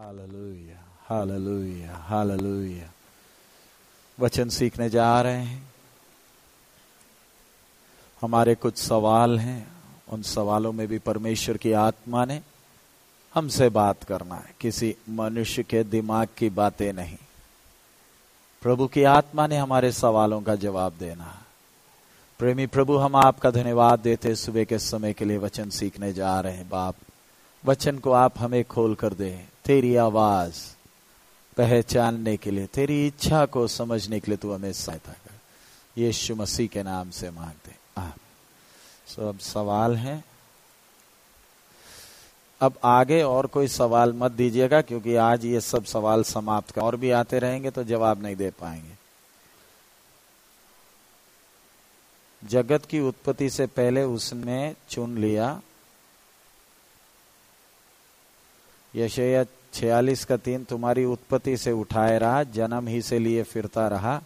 Hallelujah hallelujah hallelujah वचन सीखने जा रहे हैं। हमारे कुछ सवाल हैं। उन सवालों में भी परमेश्वर की आत्मा ने हमसे बात करना है। किसी मनुष्य के दिमाग की बातें नहीं। प्रभु की आत्मा ने हमारे सवालों का जवाब देना है। प्रेमी प्रभु, हम आपका धन्यवाद देते सुबह के समय के लिए वचन सीखने जा रहे हैं। बाप, वचन को आप हमें खोल कर दे। तेरी आवाज़ पहचानने के लिए, तेरी इच्छा को समझने के लिए तू हमें सहायता कर। यीशु मसीह के नाम से मांगते सो अब सवाल है। अब आगे और कोई सवाल मत दीजिएगा, क्योंकि आज ये सब सवाल समाप्त कर और भी आते रहेंगे तो जवाब नहीं दे पाएँगे। जगत की उत्पत्ति से पहले उसने चुन लिया। यशया छियालीस का तीन तुम्हारी उत्पत्ति से उठाए रहा, जन्म ही से लिए फिरता रहा।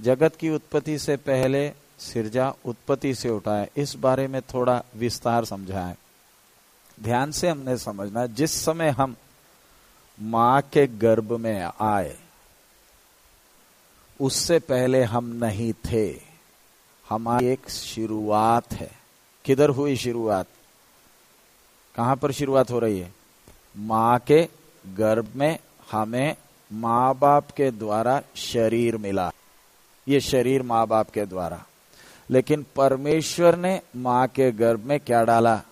जगत की उत्पत्ति से पहले सिरजा उत्पत्ति से उठाए। इस बारे में थोड़ा विस्तार समझाए। ध्यान से हमने समझना जिस समय हम माँ के गर्भ में आए, उससे पहले हम नहीं थे। हमारी एक शुरुआत है। किधर हुई शुरुआत? कहाँ पर शुरुआत हो रही है? माँ के गर्भ में हमें माँ बाप के द्वारा शरीर मिला। ये शरीर माँ बाप के द्वारा। लेकिन परमेश्वर ने माँ के गर्भ में क्या डाला?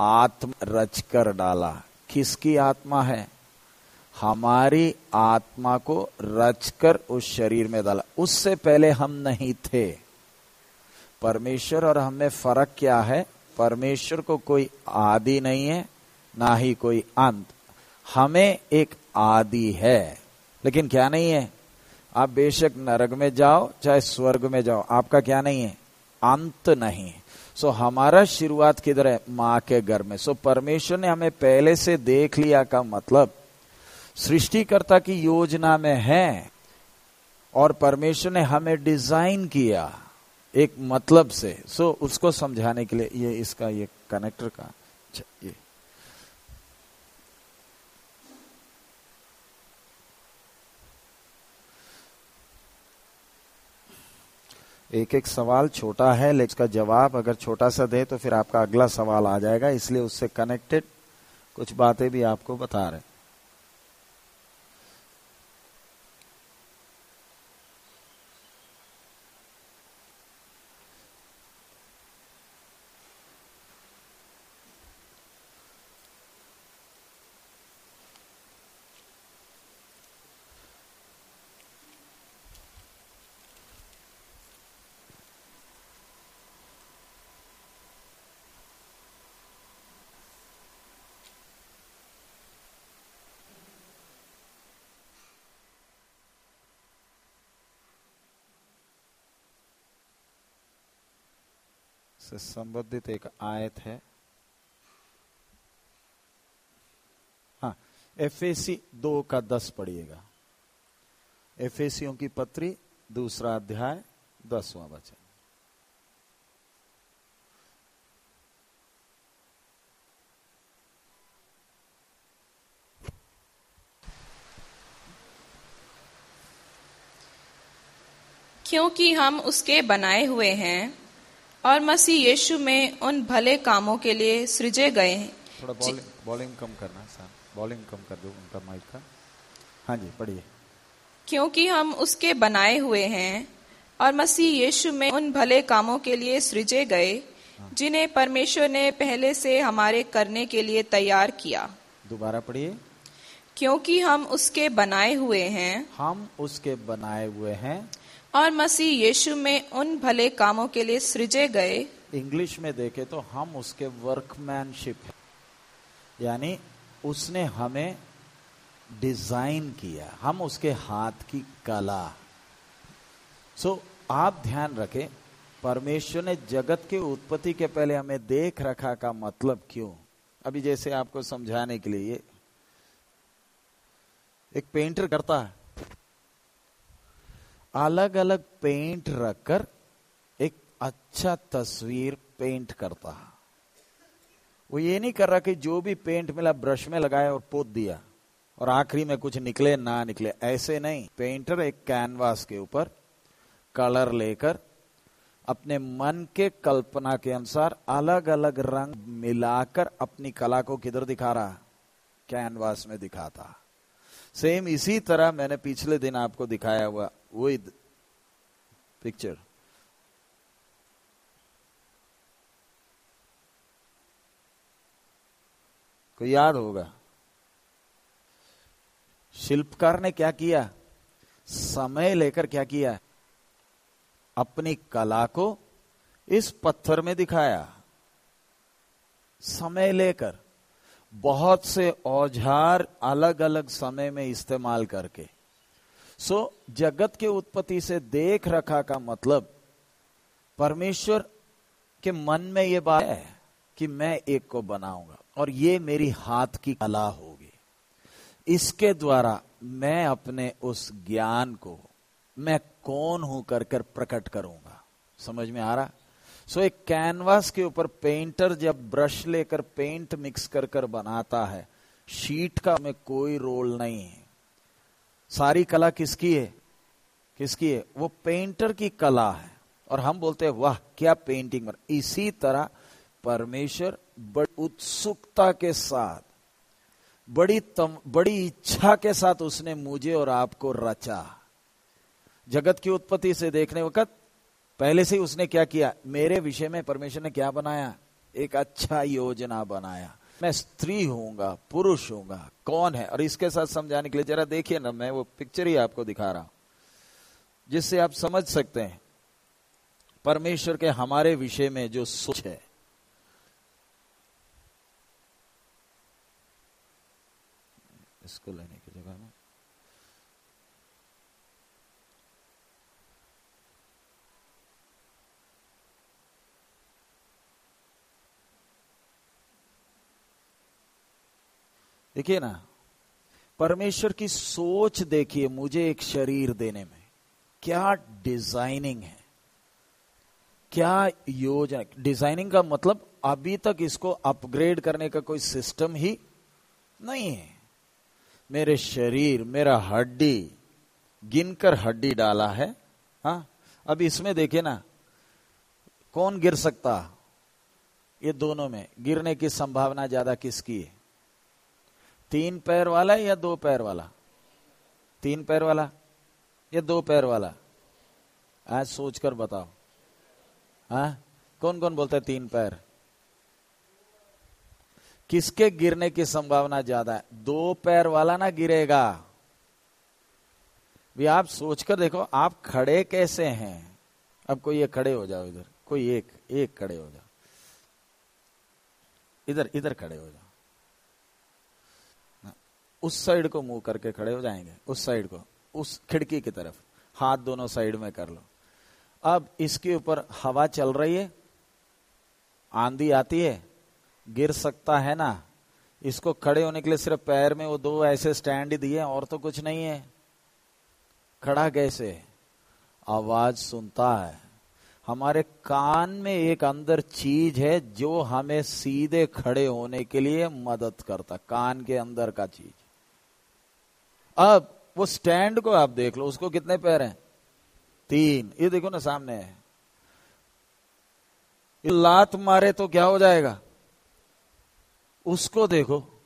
आत्म रचकर डाला। किसकी आत्मा है? हमारी आत्मा को रचकर उस शरीर में डाला। उससे पहले हम नहीं थे। परमेश्वर और हमें फ़र्क क्या है? परमेश्वर को कोई आदि नहीं है। ना ही कोई अंत। हमें एक आदि है, लेकिन क्या नहीं है? आप बेशक नरक में जाओ, चाहे स्वर्ग में जाओ, आपका क्या नहीं है? अंत नहीं है। सो हमारा शुरुआत किधर है? माँ के घर में। सो परमेश्वर ने हमें पहले से देख लिया का मतलब सृष्टिकर्ता की योजना में है, और परमेश्वर ने हमें डिज़ाइन किया एक मतलब से। सो उसको समझाने के लिए ये इसका, ये कनेक्टर का, ये एक एक सवाल छोटा है, लेकिन इसका जवाब अगर छोटा सा दे तो फिर आपका अगला सवाल आ जाएगा, इसलिए उससे कनेक्टेड कुछ बातें भी आपको बता रहे से संबंधित एक आयत है। हाँ एफएसी दो का दस पढ़िएगा। एफएसियों की पत्री, दूसरा अध्याय, दसवां वचन। क्योंकि हम उसके बनाए हुए हैं और मसीह यीशु में उन भले कामों के लिए सृजे गए हैं। थोड़ा बॉलिंग बॉलिंग कम करना सर। बॉलिंग कम कर दो उनका माइक का। हाँ जी पढ़िए। क्योंकि हम उसके बनाए हुए हैं और मसीह यीशु में उन भले कामों के लिए सृजे गए जिन्हें परमेश्वर ने पहले से हमारे करने के लिए तैयार किया। दोबारा पढ़िए। क्योंकि हम उसके बनाए हुए हैं। हम उसके बनाए हुए हैं। और मसीह यीशु में उन भले कामों के लिए सृजे गए। इंग्लिश में देखे तो हम उसके वर्कमैनशिप यानी उसने हमें डिज़ाइन किया। हम उसके हाथ की कला। सो so, आप ध्यान रखें परमेश्वर ने जगत के उत्पत्ति के पहले हमें देख रखा का मतलब क्यों? अभी जैसे आपको समझाने के लिए एक पेंटर करता है। अलग अलग पेंट रखकर एक अच्छा तस्वीर पेंट करता वो ये नहीं कर रहा कि जो भी पेंट मिला ब्रश में लगाया और पोत दिया और आखिरी में कुछ निकले, ना निकले। ऐसे नहीं। पेंटर एक कैनवास के ऊपर कलर लेकर अपने मन के कल्पना के अनुसार अलग अलग रंग मिलाकर अपनी कला को किधर दिखा रहा कैनवास में दिखाता। सेम इसी तरह मैंने पिछले दिन आपको दिखाया हुआ वही पिक्चर को याद होगा? शिल्पकार ने क्या किया? समय लेकर क्या किया? अपनी कला को इस पत्थर में दिखाया। समय लेकर। बहुत से औज़ार अलग अलग समय में इस्तेमाल करके। सो जगत के उत्पत्ति से देख रखा का मतलब परमेश्वर के मन में यह बात है कि मैं एक को बनाऊँगा और ये मेरी हाथ की कला होगी। इसके द्वारा मैं अपने उस ज्ञान को मैं कौन हूँ कर कर प्रकट करूँगा? समझ में आ रहा? सो so, एक कैनवास के ऊपर पेंटर जब ब्रश लेकर पेंट मिक्स कर कर बनाता है शीट का में कोई रोल नहीं है। सारी कला किसकी है? किसकी है? वो पेंटर की कला है। और हम बोलते हैं वाह क्या पेंटिंग बन इसी तरह परमेश्वर बड़ी उत्सुकता के साथ बड़ी तम, बड़ी इच्छा के साथ उसने मुझे और आपको रचा। जगत की उत्पत्ति से देखने वक्त पहले से उसने क्या किया? मेरे विषय में परमेश्वर ने क्या बनाया? एक अच्छा योजना बनाया। मैं स्त्री हूँगा, पुरुष हूँगा, कौन है? और इसके साथ समझाने के लिए जरा देखिए ना, मैं वो पिक्चर ही आपको दिखा रहा हूँ, जिससे आप समझ सकते हैं। परमेश्वर के हमारे विषय में जो सोच है, इसको लेने की जगह में देखिए ना, परमेश्वर की सोच देखिए मुझे एक शरीर देने में। क्या डिज़ाइनिंग है? क्या योजना? डिज़ाइनिंग का मतलब अभी तक इसको अपग्रेड करने का कोई सिस्टम ही नहीं है। मेरे शरीर, मेरा हड्डी, गिनकर हड्डी डाला है। हा, अब इसमें देखे ना, कौन गिर सकता? ये दोनों में, गिरने की संभावना ज़्यादा किसकी है? तीन पैर वाला या दो पैर वाला? तीन पैर वाला या दो पैर वाला? आज सोचकर बताओ। हा? कौन कौन बोलता है तीन पैर? किसके गिरने की संभावना ज़्यादा है? दो पैर वाला ना गिरेगा। भी आप सोचकर देखो, आप खड़े कैसे हैं? अब कोई ये खड़े हो जाओ इधर, कोई एक एक खड़े हो जाओ। इधर इधर खड़े हो जाओ। उस साइड को मुँह करके खड़े हो जाएँगे। उस साइड को। उस खिड़की की तरफ़। हाथ दोनों साइड में कर लो। अब इसके ऊपर हवा चल रही है। आंधी आती है। गिर सकता है ना? इसको खड़े होने के लिए सिर्फ़ पैर में वो दो ऐसे स्टैंड दिए और तो कुछ नहीं है। खड़ा कैसे? आवाज़ सुनता है। हमारे कान में एक अंदर चीज़ है जो हमें सीधे खड़े होने के लिए मदद करता कान के अंदर का चीज़। अब वो स्टैंड को आप देख लो, उसको कितने पैर हैं? तीन। ये देखो ना सामने है। लात मारे तो क्या हो जाएगा? उसको देखो।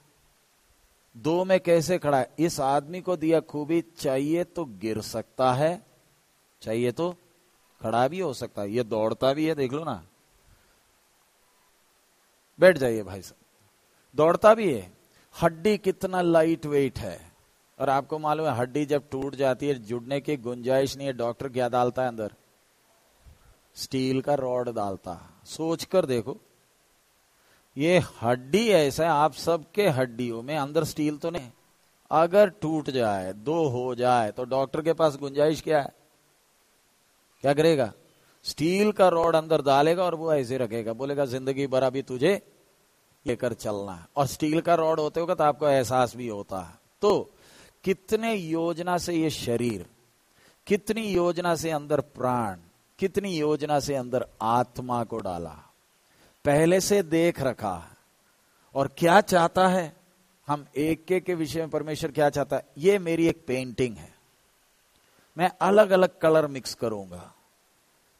दो में कैसे खड़ा है? इस आदमी को दिया खूबी, चाहिए तो गिर सकता है। चाहिए तो खड़ा भी हो सकता है। ये दौड़ता भी है, देख लो ना। बैठ जाइए भाई साहब। दौड़ता भी है। हड्डी कितना लाइट वेट है। और आपको मालूम है, हड्डी जब टूट जाती है, जुड़ने की गुंजाइश नहीं है, डॉक्टर क्या डालता है अंदर? स्टील का रॉड डालता सोच कर देखो। ये हड्डी ऐसा है, आप सबके हड्डियों में अंदर स्टील तो नहीं। अगर टूट जाए, दो हो जाए तो डॉक्टर के पास गुंजाइश क्या है? क्या करेगा? स्टील का रॉड अंदर डालेगा और वो ऐसे रखेगा। बोलेगा, ज़िंदगी भर अभी तुझे लेकर चलना है। और स्टील का रॉड होते होगा तो आपको एहसास भी होता है। तो कितने योजना से ये शरीर, कितनी योजना से अंदर प्राण, कितनी योजना से अंदर आत्मा को डाला, पहले से देख रखा और क्या चाहता है? हम एक एक के विषय में परमेश्वर क्या चाहता है? ये मेरी एक पेंटिंग है। मैं अलग अलग कलर मिक्स करूँगा।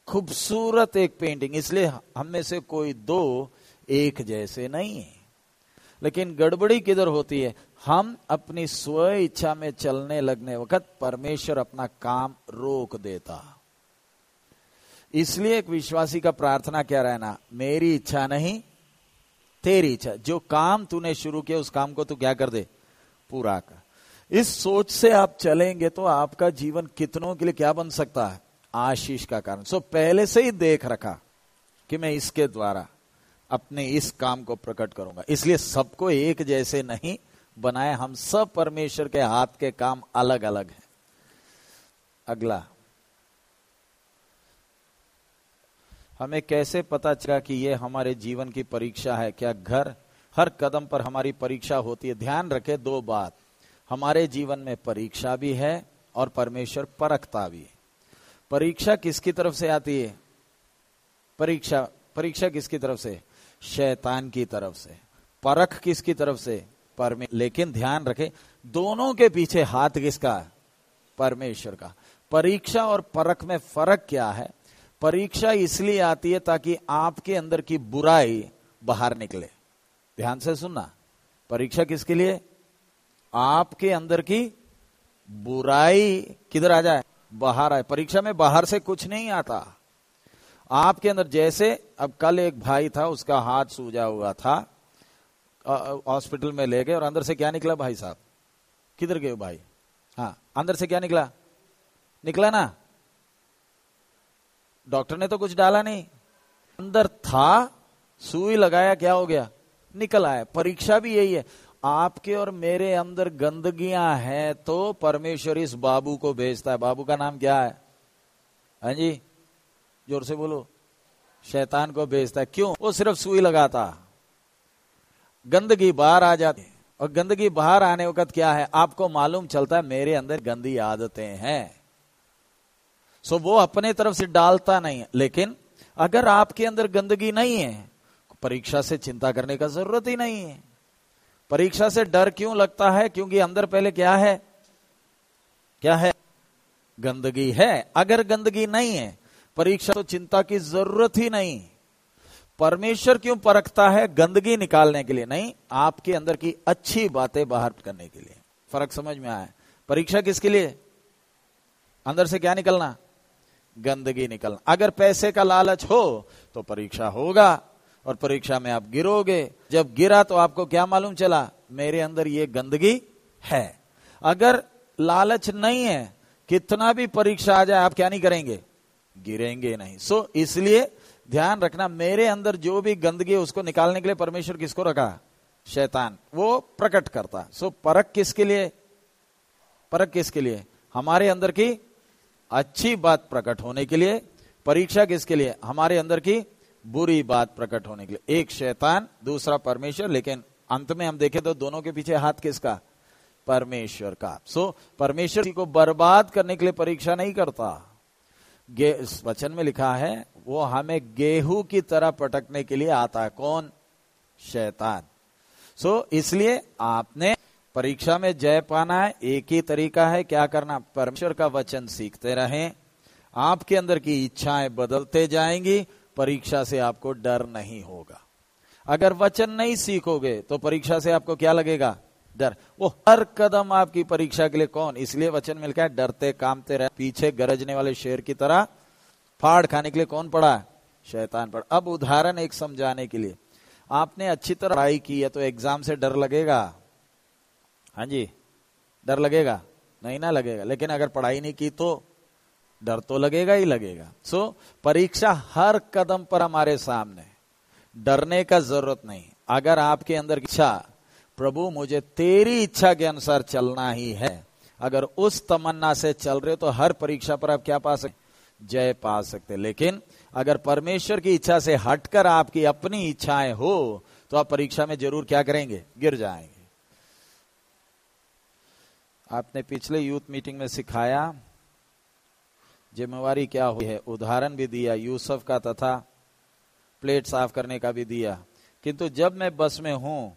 खूबसूरत एक पेंटिंग इसलिए हम में से कोई दो एक जैसे नहीं है। लेकिन गड़बड़ी किधर होती है? हम अपनी स्व इच्छा में चलने लगने वक्त परमेश्वर अपना काम रोक देता। इसलिए एक विश्वासी का प्रार्थना क्या रहना? मेरी इच्छा नहीं, तेरी इच्छा। जो काम तूने शुरू किया, उस काम को तू क्या कर दे? पूरा कर। इस सोच से आप चलेंगे तो आपका जीवन कितनों के लिए क्या बन सकता है? आशीष का कारण। सो पहले से ही देख रखा कि मैं इसके द्वारा अपने इस काम को प्रकट करूँगा। इसलिए सबको एक जैसे नहीं बनाए हम सब परमेश्वर के हाथ के काम अलग अलग हैं। अगला। हमें कैसे पता चला कि यह हमारे जीवन की परीक्षा है? क्या घर हर कदम पर हमारी परीक्षा होती है? ध्यान रखे दो बात। हमारे जीवन में परीक्षा भी है और परमेश्वर परखता भी परीक्षा किसकी तरफ़ से आती है? परीक्षा परीक्षा किसकी तरफ़ से? शैतान की तरफ़ से, परख किसकी तरफ़ से? परमे, लेकिन ध्यान रखे, दोनों के पीछे हाथ किसका? परमेश्वर का। परीक्षा और परख में फ़र्क क्या है? परीक्षा इसलिए आती है ताकि आपके अंदर की बुराई बाहर निकले। ध्यान से सुनना। परीक्षा किसके लिए? आपके अंदर की बुराई किधर आ जाए? बाहर आए। परीक्षा में बाहर से कुछ नहीं आता। आपके अंदर जैसे, अब कल एक भाई था, उसका हाथ सूजा हुआ था हॉस्पिटल में ले गए, और अंदर से क्या निकला भाई साहब? किधर गए भाई? हाँ अंदर से क्या निकला? निकला ना। डॉक्टर ने तो कुछ डाला नहीं। अंदर था, सुई लगाया, क्या हो गया? निकल आया। परीक्षा भी यही है। आपके और मेरे अंदर गंदगियाँ हैं तो परमेश्वर इस बाबू को भेजता है। बाबू का नाम क्या है? हाँ जी? ज़ोर से बोलो। शैतान को भेजता है। क्यों? वो सिर्फ़ सुई लगाता। गंदगी बाहर आ जाती और गंदगी बाहर आने वक्त क्या है? आपको मालूम चलता है, मेरे अंदर गंदी आदतें हैं। सो वो अपने तरफ़ से डालता नहीं लेकिन अगर आपके अंदर गंदगी नहीं है, परीक्षा से चिंता करने का ज़रूरत ही नहीं है। परीक्षा से डर क्यों लगता है? क्योंकि अंदर पहले क्या है? क्या है? गंदगी है। अगर गंदगी नहीं है परीक्षा तो चिंता की ज़रूरत ही नहीं। परमेश्वर क्यों परखता है गंदगी निकालने के लिए? नहीं, आपके अंदर की अच्छी बातें बाहर करने के लिए। फ़र्क समझ में आया? परीक्षा किसके लिए? अंदर से क्या निकलना? गंदगी निकलना। अगर पैसे का लालच हो तो परीक्षा होगा, और परीक्षा में आप गिरोगे। जब गिरा तो आपको क्या मालूम चला? मेरे अंदर ये गंदगी है। अगर लालच नहीं है, कितना भी परीक्षा आ जाए, आप क्या नहीं करेंगे? गिरेंगे नहीं। सो so, इसलिए ध्यान रखना मेरे अंदर जो भी गंदगी उसको निकालने के लिए परमेश्वर किसको रखा? शैतान। वो प्रकट करता सो so, परख किसके लिए? परख किसके लिए? हमारे अंदर की अच्छी बात प्रकट होने के लिए। परीक्षा किसके लिए? हमारे अंदर की बुरी बात प्रकट होने के लिए। एक शैतान दूसरा परमेश्वर लेकिन अंत में हम देखें तो दोनों के पीछे हाथ किसका? परमेश्वर का। सो so, परमेश्वर को बर्बाद करने के लिए परीक्षा नहीं करता। वचन में लिखा है वो हमें गेहूँ की तरह पटकने के लिए आता है। कौन? शैतान। सो so, इसलिए आपने परीक्षा में जय पाना है एक ही तरीका है क्या करना? परमेश्वर का वचन सीखते रहें आपके अंदर की इच्छाएँ बदलते जाएँगी परीक्षा से आपको डर नहीं होगा। अगर वचन नहीं सीखोगे तो परीक्षा से आपको क्या लगेगा? डर। वो हर कदम आपकी परीक्षा के लिए कौन? इसलिए वचन मिल गया डरते कामते रहे, पीछे गरजने वाले शेर की तरह फाड़ खाने के लिए कौन पड़ा? शैतान पड़ा। अब उदाहरण एक समझाने के लिए। आपने अच्छी तरह पढ़ाई की है तो एग्ज़ाम से डर लगेगा। हाँ जी, डर लगेगा? नहीं ना लगेगा। लेकिन अगर पढ़ाई नहीं की तो डर तो लगेगा ही लगेगा। सो परीक्षा हर कदम पर हमारे सामने। डरने का ज़रूरत नहीं। अगर आपके अंदर इच्छा प्रभु, मुझे तेरी इच्छा के अनुसार चलना ही है। अगर उस तमन्ना से चल रहे हो तो हर परीक्षा पर आप क्या पा सकते जय पा सकते लेकिन अगर परमेश्वर की इच्छा से हटकर आपकी अपनी इच्छाएँ हो तो आप परीक्षा में ज़रूर क्या करेंगे? गिर जाएँगे। आपने पिछले यूथ मीटिंग में सिखाया, जिम्मेवारी क्या हुई है? उदाहरण भी दिया, यूसुफ का तथा प्लेट साफ़ करने का भी दिया। किंतु जब मैं बस में हूँ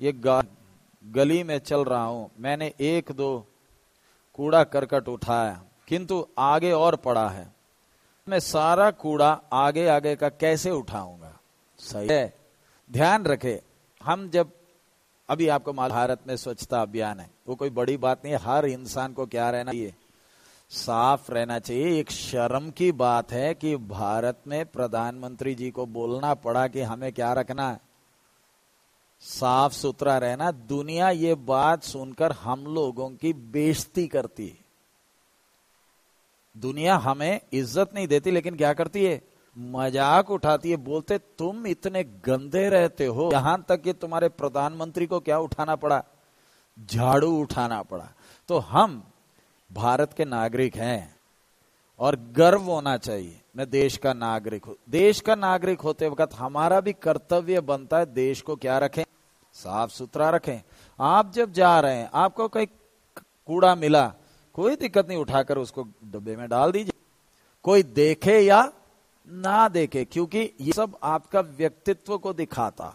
ये गली में चल रहा हूँ। मैंने एक दो कूड़ा करकट उठाया, किंतु आगे और पड़ा है। मैं सारा कूड़ा आगे आगे का कैसे उठाऊँगा? सही है। ध्यान रखे, हम जब, अभी आपको भारत में स्वच्छता अभियान है, वो कोई बड़ी बात नहीं हर इंसान को क्या रहना चाहिए? साफ़ रहना चाहिए। एक शर्म की बात है कि भारत में प्रधानमंत्री जी को बोलना पड़ा कि हमें क्या रखना है। साफ़ सुथरा रहना, दुनिया ये बात सुनकर हम लोगों की बेइज्जती करती है। दुनिया हमें इज़्ज़त नहीं देती, लेकिन क्या करती है? मज़ाक उठाती है, बोलते, तुम इतने गंदे रहते हो, यहाँ तक कि तुम्हारे प्रधानमंत्री को क्या उठाना पड़ा? झाड़ू उठाना पड़ा। तो हम भारत के नागरिक हैं और गर्व होना चाहिए, मैं देश का नागरिक हूँ। देश का नागरिक होते वक्त हमारा भी कर्तव्य बनता है देश को क्या रखें। साफ़ सुथरा रखें। आप जब जा रहे हैं, आपको कोई कूड़ा मिला, कोई दिक्कत नहीं उठाकर उसको डब्बे में डाल दीजिए। कोई देखे या ना देखे, क्योंकि ये सब आपका व्यक्तित्व को दिखाता।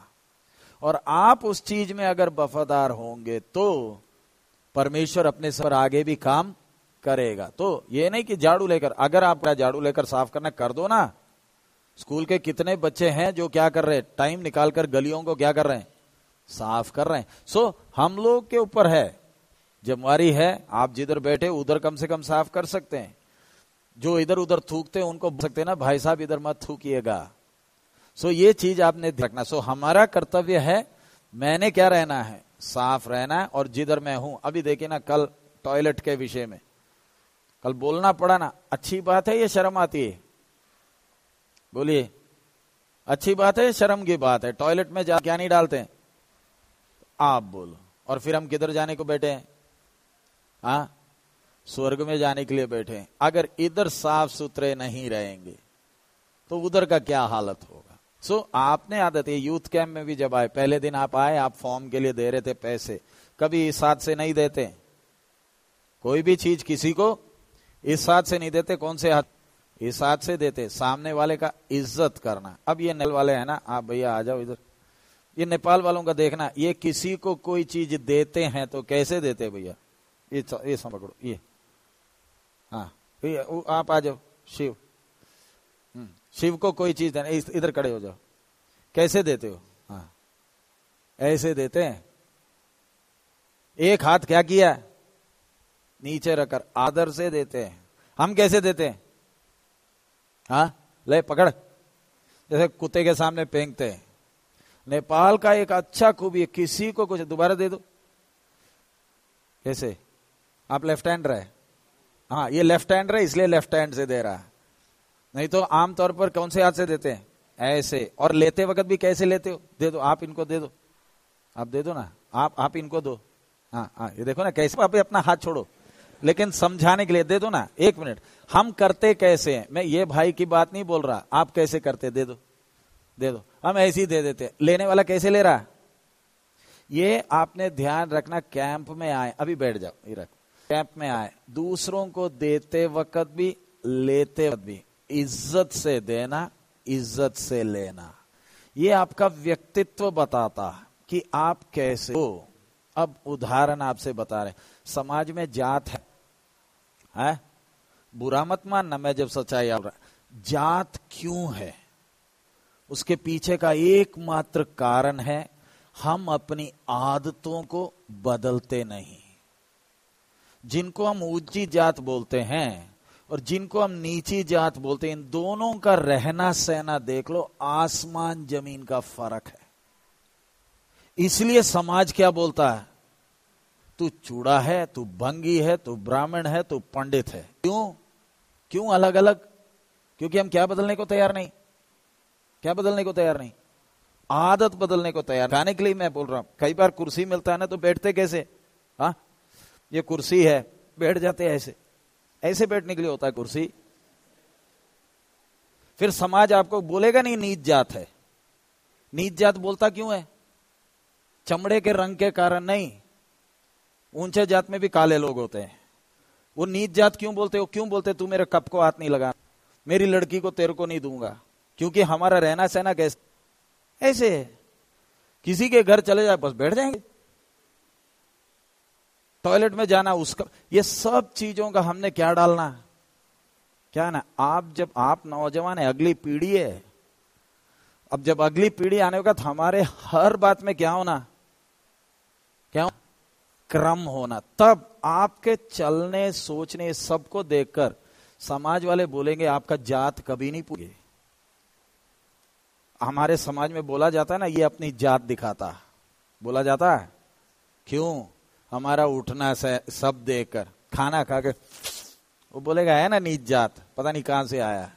और आप उस चीज़ में अगर वफादार होंगे तो परमेश्वर अपने सर आगे भी काम करेगा। तो ये नहीं कि झाड़ू लेकर, अगर आप झाड़ू लेकर साफ़ करना कर दो ना। स्कूल के कितने बच्चे हैं जो क्या कर रहे हैं? टाइम निकालकर गलियों को क्या कर रहे हैं? साफ़ कर रहे हैं। सो हम लोग के ऊपर है जिम्मेवारी है, आप जिधर बैठे, उधर कम से कम साफ़ कर सकते हैं। जो इधर उधर थूकते हैं, उनको सकते हैं ना, भाई साहब, इधर मत थूकिएगा। सो ये चीज़ आपने रखना। सो हमारा कर्तव्य है, मैंने क्या रहना है? साफ़ रहना है, और जिधर मैं हूँ। अभी देखिए ना, कल टॉयलेट के विषय में। कल बोलना पड़ा ना, अच्छी बात है, ये शर्म आती है। बोलिए, अच्छी बात है शर्म की बात है। टॉयलेट में जा, क्या नहीं डालते हैं? आप बोलो। और फिर हम किधर जाने को बैठे हैं? हा? स्वर्ग में जाने के लिए बैठे हैं। अगर इधर साफ़ सुथरे नहीं रहेंगे तो उधर का क्या हालत होगा? सो so, आपने आदत है यूथ कैंप में भी जब आए पहले दिन आप आए आप फॉर्म के लिए दे रहे थे पैसे। कभी इस हाथ से नहीं देते। कोई भी चीज़ किसी को इस हाथ से नहीं देते कौन से हाथ? इस हाथ से देते। सामने वाले का इज़्ज़त करना। अब ये नल वाले हैं ना आप भैया आ जाओ इधर। ये नेपाल वालों का देखना ये किसी को कोई चीज़ देते हैं तो कैसे देते भैया? ये ये पकड़ो ये। हाँ ये आप आ जाओ शिव। हम्म, शिव को कोई चीज़ देना इधर खड़े हो जाओ। कैसे देते हो? हाँ। ऐसे देते हैं। एक हाथ क्या किया? नीचे रखकर आदर से देते हैं। हम कैसे देते हैं? हाँ ले पकड़। जैसे कुत्ते के सामने फेंकते हैं। नेपाल का एक अच्छा खूबी है किसी को कुछ दोबारा दे दो। कैसे? आप लेफ़्ट हैंड रहे। हाँ ये लेफ़्ट हैंड रहे, इसलिए लेफ़्ट हैंड से दे रहा। है नहीं तो आमतौर पर कौन से हाथ से देते हैं? ऐसे। और लेते वक्त भी कैसे लेते हो? दे दो, आप इनको दे दो। आप दे दो ना। आप आप इनको दो। हाँ हाँ ये देखो ना, कैसे आप अपना हाथ छोड़ो। लेकिन समझाने के लिए दे दो ना। एक मिनट। हम करते कैसे हैं? मैं ये भाई की बात नहीं बोल रहा। आप कैसे करते? दे दो। दे दो। हम ऐसे ही दे देते। लेने वाला कैसे ले रहा? ये आपने ध्यान रखना कैंप में आए। अभी बैठ जाओ ये रख। कैंप में आए। दूसरों को देते वक्त भी लेते वक्त भी। इज़्ज़त से देना इज़्ज़त से लेना। ये आपका व्यक्तित्व बताता कि आप कैसे हो। अब उदाहरण आपसे बता रहे समाज में जात है, है? बुरा मत मानना मैं जब सच्चाई आ रहा जात क्यों है? उसके पीछे का एकमात्र कारण है, हम अपनी आदतों को बदलते नहीं। जिनको हम ऊँची जात बोलते हैं और जिनको हम नीची जात बोलते हैं, इन दोनों का रहना सहना देख लो, आसमान ज़मीन का फ़र्क है। इसलिए समाज क्या बोलता है? तू चूड़ा है, तू भंगी है, तू ब्राह्मण है, तू पंडित है। क्यों? क्यों अलग अलग क्योंकि हम क्या बदलने को तैयार नहीं? क्या बदलने को तैयार नहीं? आदत बदलने को तैयार खाने के लिए मैं बोल रहा हूँ, कई बार कुर्सी मिलता है ना तो बैठते कैसे? हा? ये कुर्सी है, बैठ जाते ऐसे। ऐसे बैठने के लिए होता है कुर्सी। फिर समाज आपको बोलेगा नहीं, नीच जात है। नीच जात बोलता क्यों है? चमड़े के रंग के कारण नहीं। ऊँचे जात में भी काले लोग होते हैं। वो नीच जात क्यों बोलते हो? क्यों बोलते तू मेरे कप को हाथ नहीं लगा, मेरी लड़की को तेरे को नहीं दूँगा क्योंकि हमारा रहना सहना कैसे? ऐसे है। किसी के घर चले जाए, बस बैठ जाएँगे। टॉयलेट में जाना, उसका, ये सब चीज़ों का हमने क्या डालना? क्या ना, आप जब, आप नौजवान है, अगली पीढ़ी है। अब जब अगली पीढ़ी आने का तो हमारे हर बात में क्या होना? क्या होना? क्रम होना। तब आपके चलने, सोचने, सबको देखकर समाज वाले बोलेंगे, आपका जात कभी नहीं पूछे हमारे समाज में बोला जाता है ना, ये अपनी जात दिखाता बोला जाता है? क्यों? हमारा उठना से सब देखकर, खाना खा के, वो बोलेगा, है ना नीच जात, पता नहीं कहाँ से आया।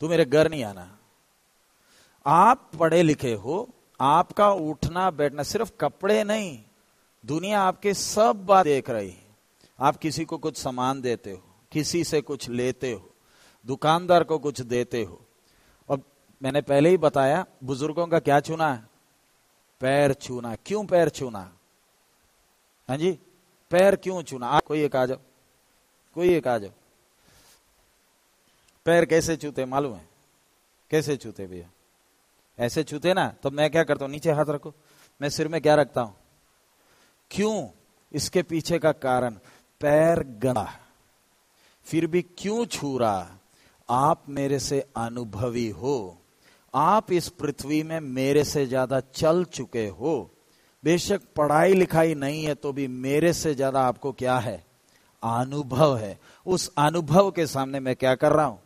तू मेरे घर नहीं आना। आप पढ़े लिखे हो, आपका उठना बैठना सिर्फ़ कपड़े नहीं, दुनिया आपके सब बात देख रही है। आप किसी को कुछ सामान देते हो, किसी से कुछ लेते हो, दुकानदार को कुछ देते हो मैंने पहले ही बताया, बुज़ुर्गों का क्या छूना है? पैर छूना। क्यों पैर छूना? हाँ जी? पैर क्यों छूना? आप कोई एक आ जाओ। कोई एक आ जाओ। पैर कैसे छूते मालूम है? कैसे छूते भैया? ऐसे छूते ना तो मैं क्या करता हूँ? नीचे हाथ रखो। मैं सिर में क्या रखता हूँ? क्यों? इसके पीछे का कारण, पैर गड़ा फिर भी क्यों छू रहा? आप मेरे से अनुभवी हो। आप इस पृथ्वी में मेरे से ज़्यादा चल चुके हो। बेशक पढ़ाई लिखाई नहीं है तो भी मेरे से ज़्यादा आपको क्या है? अनुभव है। उस अनुभव के सामने मैं क्या कर रहा हूँ?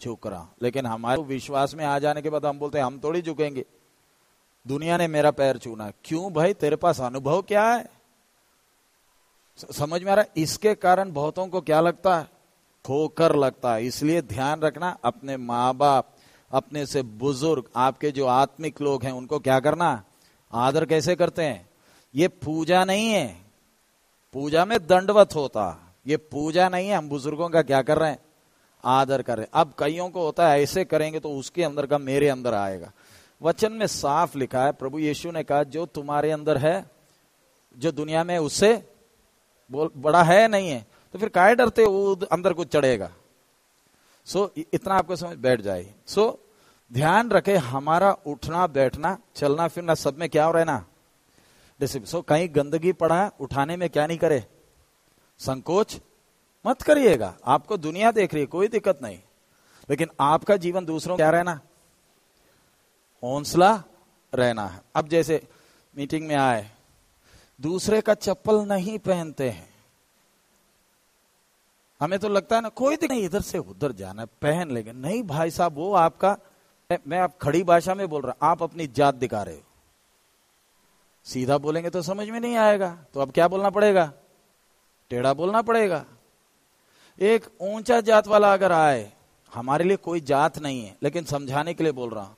झुक रहा हूँ। लेकिन हमारे विश्वास में आ जाने के बाद हम बोलते हैं, हम थोड़ी झुकेंगे। दुनिया ने मेरा पैर छूना क्यों भाई? तेरे पास अनुभव क्या है? समझ में आ रहा है? इसके कारण बहुतों को क्या लगता है? ठोकर लगता है। इसलिए ध्यान रखना, अपने माँ बाप अपने से बुज़ुर्ग, आपके जो आत्मिक लोग हैं, उनको क्या करना? आदर कैसे करते हैं? ये पूजा नहीं है। पूजा में दंडवत होता। ये पूजा नहीं है, हम बुज़ुर्गों का क्या कर रहे हैं? आदर कर रहे हैं। अब कईयों को होता है, ऐसे करेंगे तो उसके अंदर का मेरे अंदर आएगा। वचन में साफ़ लिखा है, प्रभु यीशु ने कहा, जो तुम्हारे अंदर है, जो दुनिया में उससे बोल बड़ा है नहीं है तो फिर काय डरते वो अंदर कुछ चढ़ेगा। सो इतना आपको समझ, बैठ जाए सो ध्यान रखे, हमारा उठना, बैठना, चलना, फिरना, सब में क्या हो रहा है ना? डिसिप्लिन सो कहीं गंदगी पड़ा है उठाने में क्या नहीं करे? संकोच मत करिएगा। आपको दुनिया देख रही है, कोई दिक्कत नहीं। लेकिन आपका जीवन दूसरों क्या रहना? हौसला रहना है। अब जैसे मीटिंग में आए, दूसरे का चप्पल नहीं पहनते हैं। हमें तो लगता है ना, कोई दिक्कत नहीं, इधर से उधर जाना है, पहन लेंगे। नहीं भाई साहब, वो आपका, मैं आप खड़ी भाषा में बोल रहा हूँ, आप अपनी जात दिखा रहे हो। सीधा बोलेंगे तो समझ में नहीं आएगा तो अब क्या बोलना पड़ेगा? टेढ़ा बोलना पड़ेगा। एक ऊँचा जात वाला अगर आए, हमारे लिए कोई जात नहीं है, लेकिन समझाने के लिए बोल रहा हूँ,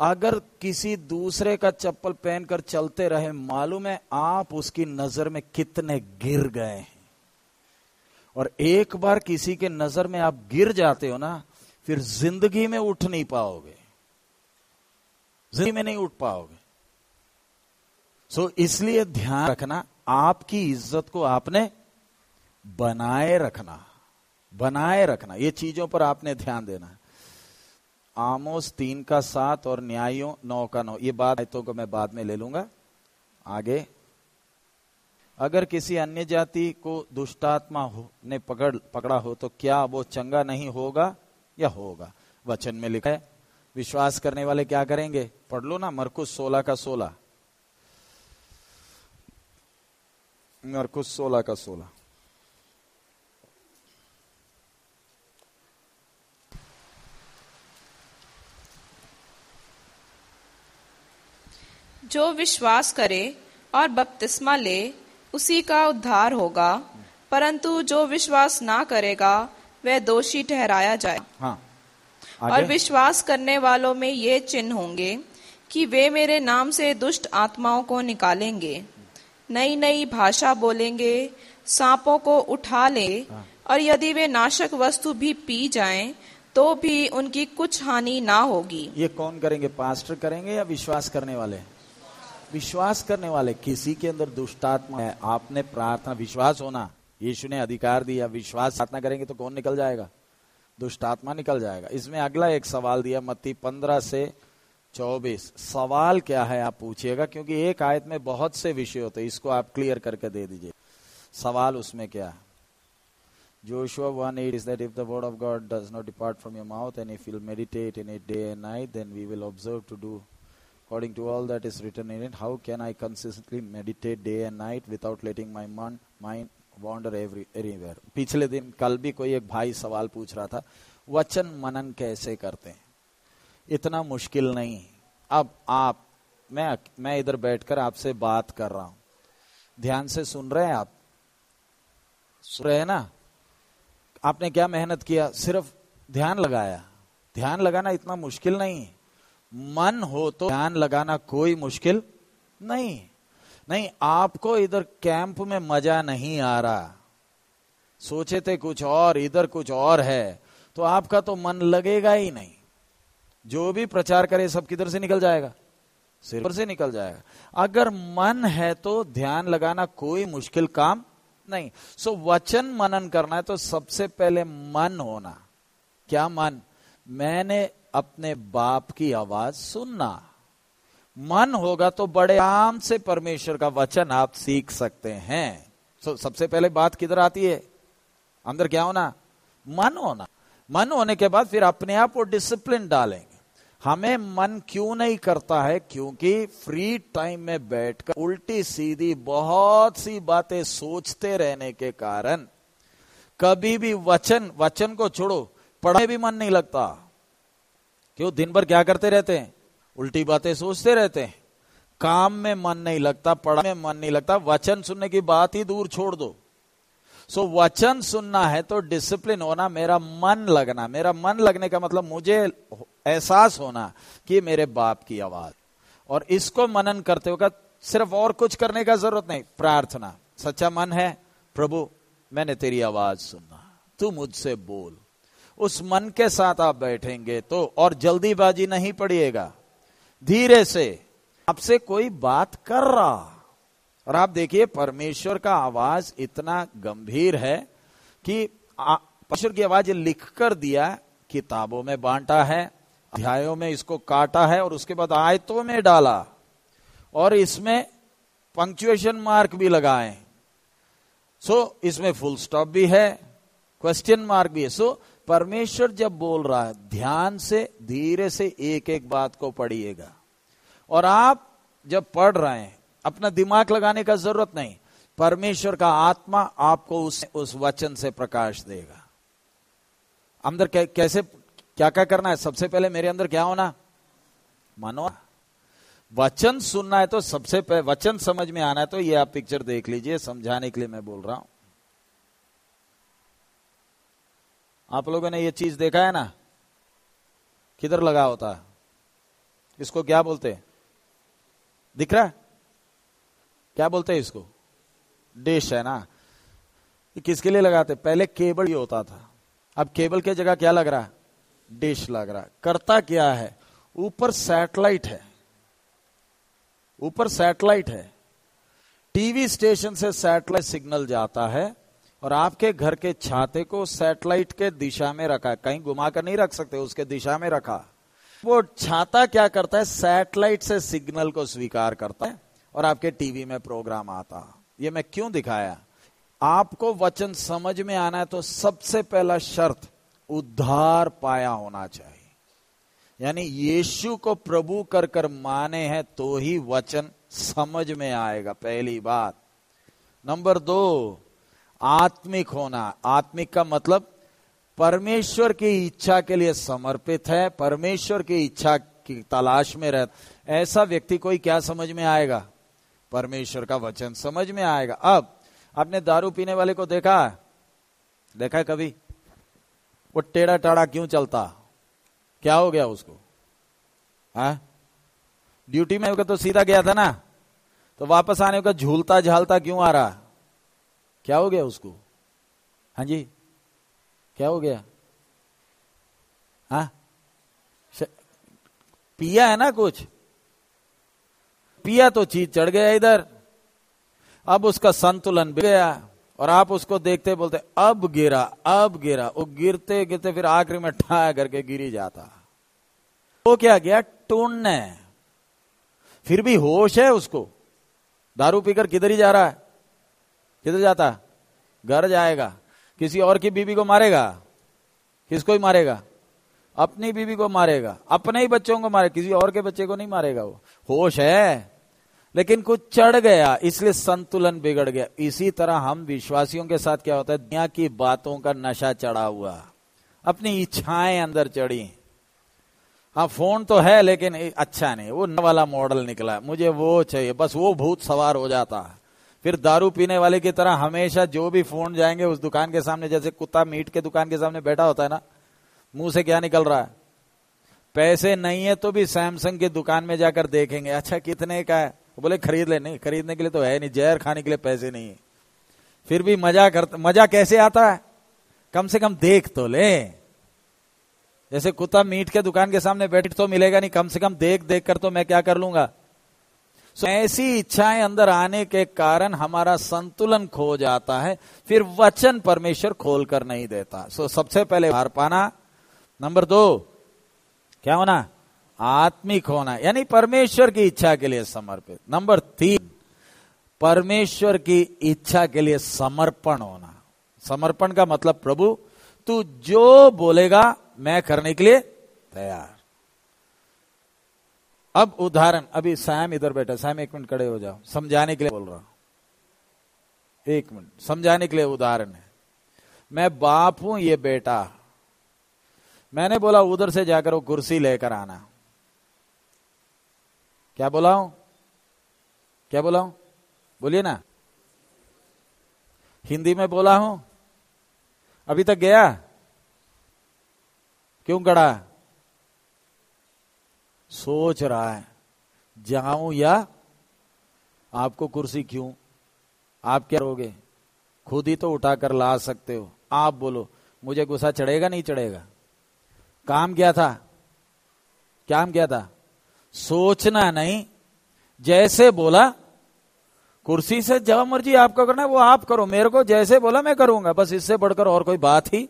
अगर किसी दूसरे का चप्पल पहनकर चलते रहे, मालूम है आप उसकी नज़र में कितने गिर गए हैं। और एक बार किसी के नज़र में आप गिर जाते हो ना फिर ज़िंदगी में उठ नहीं पाओगे। ज़िंदगी में नहीं उठ पाओगे। सो so, इसलिए ध्यान रखना आपकी इज़्ज़त को आपने बनाए रखना बनाए रखना। ये चीज़ों पर आपने ध्यान देना। है आमोस तीन का सात और न्यायों नौ का नौ। ये बात आयतों को मैं बाद में ले लूँगा। आगे अगर किसी अन्य जाति को दुष्टात्मा हो ने पकड़, पकड़ा हो तो क्या वो चंगा नहीं होगा या होगा? वचन में लिखा है, विश्वास करने वाले क्या करेंगे? पढ़ लो ना, मरकुस सोलह का सोलह। मरकुस सोलह का सोलह। जो विश्वास करे और बपतिस्मा ले उसी का उद्धार होगा परंतु जो विश्वास ना करेगा वह दोषी ठहराया जाए। हाँ और विश्वास करने वालों में ये चिन्ह होंगे कि वे मेरे नाम से दुष्ट आत्माओं को निकालेंगे नई नई भाषा बोलेंगे सांपों को उठा ले हाँ। और यदि वे नाशक वस्तु भी पी जाएँ तो भी उनकी कुछ हानि ना होगी। ये कौन करेंगे पास्टर करेंगे या विश्वास करने वाले? विश्वास करने वाले किसी के अंदर दुष्टात्मा है आपने प्रार्थना विश्वास होना। यीशु ने अधिकार दिया विश्वास प्रार्थना करेंगे तो कौन निकल जाएगा? दुष्टात्मा निकल जाएगा। इसमें अगला एक सवाल दिया मत्ती पंद्रह से चौबीस। सवाल क्या है आप पूछिएगा क्योंकि एक आयत में बहुत से विषय होते हैं इसको आप क्लियर करके दे दीजिए। सवाल उसमें क्या है? Joshua 1 8 is that if the word of God does not depart from your mouth, and if you'll meditate in it day and night, then we will observe to do according to all that is written in it. How can I consistently meditate day and night without letting my mind, mind wander every, everywhere? पिछले दिन कल भी कोई एक भाई सवाल पूछ रहा था वचन मनन कैसे करते हैं? इतना मुश्किल नहीं। अब आप मैं मैं इधर बैठकर आपसे बात कर रहा हूँ। ध्यान से सुन रहे हैं आप? सुन रहे हैं ना? आपने क्या मेहनत किया? सिर्फ़ ध्यान लगाया। ध्यान लगाना इतना मुश्किल नहीं। मन हो तो ध्यान लगाना कोई मुश्किल नहीं। नहीं, आपको इधर कैंप में मज़ा नहीं आ रहा। सोचे थे कुछ और, इधर कुछ और है तो आपका तो मन लगेगा ही नहीं। जो भी प्रचार करे, सब किधर से निकल जाएगा? सिर पर से निकल जाएगा। अगर मन है तो ध्यान लगाना कोई मुश्किल काम नहीं। सो वचन मनन करना है तो सबसे पहले मन होना। क्या मन? मैंने अपने बाप की आवाज़ सुनना। मन होगा तो बड़े आम से परमेश्वर का वचन आप सीख सकते हैं। so, सबसे पहले बात किधर आती है? अंदर क्या होना? मन होना। मन होने के बाद फिर अपने आप वो डिसिप्लिन डालेंगे। हमें मन क्यों नहीं करता है? क्योंकि फ्री टाइम में बैठकर उल्टी सीधी बहुत सी बातें सोचते रहने के कारण कभी भी वचन वचन को छोड़ो पढ़ने भी मन नहीं लगता। क्यों दिन भर क्या करते रहते हैं? उल्टी बातें सोचते रहते हैं। काम में मन नहीं लगता पढ़ने में मन नहीं लगता वचन सुनने की बात ही दूर छोड़ दो। सो so, वचन सुनना है तो डिसिप्लिन होना मेरा मन लगना। मेरा मन लगने का मतलब मुझे एहसास होना कि मेरे बाप की आवाज़। और इसको मनन करते हुए सिर्फ़ और कुछ करने का ज़रूरत नहीं प्रार्थना। सच्चा मन है प्रभु मैंने तेरी आवाज़ सुनना तू मुझसे बोल। उस मन के साथ आप बैठेंगे तो और जल्दीबाजी नहीं पड़िएगा। धीरे से आपसे कोई बात कर रहा। और आप देखिए परमेश्वर का आवाज़ इतना गंभीर है कि परमेश्वर की आवाज़ लिख कर दिया किताबों में बांटा है अध्यायों में इसको काटा है और उसके बाद आयतों में डाला। और इसमें पंक्चुएशन मार्क भी लगाए। सो so, इसमें फुल स्टॉप भी है क्वेश्चन मार्क भी है। सो so, परमेश्वर जब बोल रहा है, ध्यान से, धीरे से एक एक बात को पढ़िएगा। और आप जब पढ़ रहे हैं, अपना दिमाग लगाने का ज़रूरत नहीं, परमेश्वर का आत्मा आपको उस उस वचन से प्रकाश देगा। अंदर कैसे क्या क्या करना है? सबसे पहले मेरे अंदर क्या होना? मानो। वचन सुनना है तो सबसे पहले वचन समझ में आना है तो ये आप पिक्चर देख लीजिए, समझाने के लिए मैं बोल रहा हूँ। आप लोगों ने ये चीज़ देखा है ना? किधर लगा होता? है इसको क्या बोलते? दिख रहा है? क्या बोलते हैं इसको? डिश है ना? किसके लिए लगाते? पहले केबल ही होता था। अब केबल के जगह क्या लग रहा है? डिश लग रहा है। करता क्या है? ऊपर सैटेलाइट है। ऊपर सैटेलाइट है। टीवी स्टेशन से सैटेलाइट सिग्नल जाता है। और आपके घर के छाते को सैटेलाइट के दिशा में रखा कहीं घुमा कर नहीं रख सकते, उसके दिशा में रखा। वो छाता क्या करता है? सैटेलाइट से सिग्नल को स्वीकार करता है और आपके टीवी में प्रोग्राम आता। ये मैं क्यों दिखाया? आपको वचन समझ में आना है तो सबसे पहला शर्त, उद्धार पाया होना चाहिए। यानी यीशु को प्रभु कर कर माने हैं तो ही वचन समझ में आएगा, पहली बात। नंबर दो आत्मिक होना। आत्मिक का मतलब परमेश्वर की इच्छा के लिए समर्पित है, परमेश्वर की इच्छा की तलाश में रह। ऐसा व्यक्ति कोई क्या समझ में आएगा? परमेश्वर का वचन समझ में आएगा। अब, आपने दारू पीने वाले को देखा? देखा है कभी? वो टेढ़ा टाढ़ा क्यों चलता? क्या हो गया उसको? हा? ड्यूटी में तो सीधा गया था ना? तो वापस आने का झूलता झालता क्यों आ रहा? क्या हो गया उसको? हाँ जी। क्या हो गया? हा? पिया है ना कुछ? पिया तो चीज़ चढ़ गया इधर। अब उसका संतुलन बिगड़ गया और आप उसको देखते बोलते, अब गिरा अब गिरा। वो गिरते गिरते फिर आखिरी में ठा करके गिरी जाता। वो क्या गया? टूटने। फिर भी होश है उसको। दारू पीकर किधर ही जा रहा है? किधर जाता? घर जाएगा। किसी और की बीबी को मारेगा? किसको ही मारेगा? अपनी बीबी को मारेगा। अपने ही बच्चों को मारे, किसी और के बच्चे को नहीं मारेगा वो। होश है। लेकिन कुछ चढ़ गया, इसलिए संतुलन बिगड़ गया। इसी तरह हम विश्वासियों के साथ क्या होता है? दुनिया की बातों का नशा चढ़ा हुआ। अपनी इच्छाएँ अंदर चढ़ी। हाँ फ़ोन तो है, लेकिन अच्छा नहीं। वो वाला मॉडल निकला। मुझे वो चाहिए। बस वो भूत सवार हो जाता। है फिर दारू पीने वाले की तरह हमेशा जो भी फ़ोन जाएँगे उस दुकान के सामने, जैसे कुत्ता मीट के दुकान के सामने बैठा होता है ना, मुँह से क्या निकल रहा है? पैसे नहीं है तो भी सैमसंग की दुकान में जाकर देखेंगे अच्छा कितने का है? बोले खरीद ले नहीं, खरीदने के लिए तो है नहीं, जहर खाने के लिए पैसे नहीं है। फिर भी मज़ा कर, मज़ा कैसे आता है? कम से कम देख तो ले। जैसे कुत्ता मीट के दुकान के सामने बैठ तो मिलेगा नहीं, कम से कम देख देख कर तो मैं क्या कर लूँगा? So, ऐसी इच्छाएँ अंदर आने के कारण हमारा संतुलन खो जाता है फिर वचन परमेश्वर खोल कर नहीं देता। सो सबसे पहले हार पाना। नंबर दो क्या होना? आत्मिक होना यानी परमेश्वर की इच्छा के लिए समर्पित। नंबर तीन परमेश्वर की इच्छा के लिए समर्पण होना। समर्पण का मतलब प्रभु तू जो बोलेगा मैं करने के लिए तैयार। अब उदाहरण, अभी सैम इधर बैठा सैम एक मिनट खड़े हो जाओ। समझाने के लिए बोल रहा हूँ। एक मिनट, समझाने के लिए उदाहरण है। मैं बाप हूँ, ये बेटा। मैंने बोला, उधर से जाकर वो कुर्सी लेकर आना। क्या बोला हूँ? क्या बोला हूँ? बोलिए ना। हिंदी में बोला हूँ? अभी तक गया? क्यों कड़ा सोच रहा है, जाऊँ या आपको कुर्सी क्यों? आप क्या करोगे? खुद ही तो उठाकर ला सकते हो। आप बोलो, मुझे गुस्सा चढ़ेगा नहीं चढ़ेगा? काम क्या था? काम क्या था? सोचना नहीं। जैसे बोला, कुर्सी से जब मर्ज़ी आपका करना है, वो आप करो। मेरे को जैसे बोला, मैं करूँगा। बस इससे बढ़कर और कोई बात ही।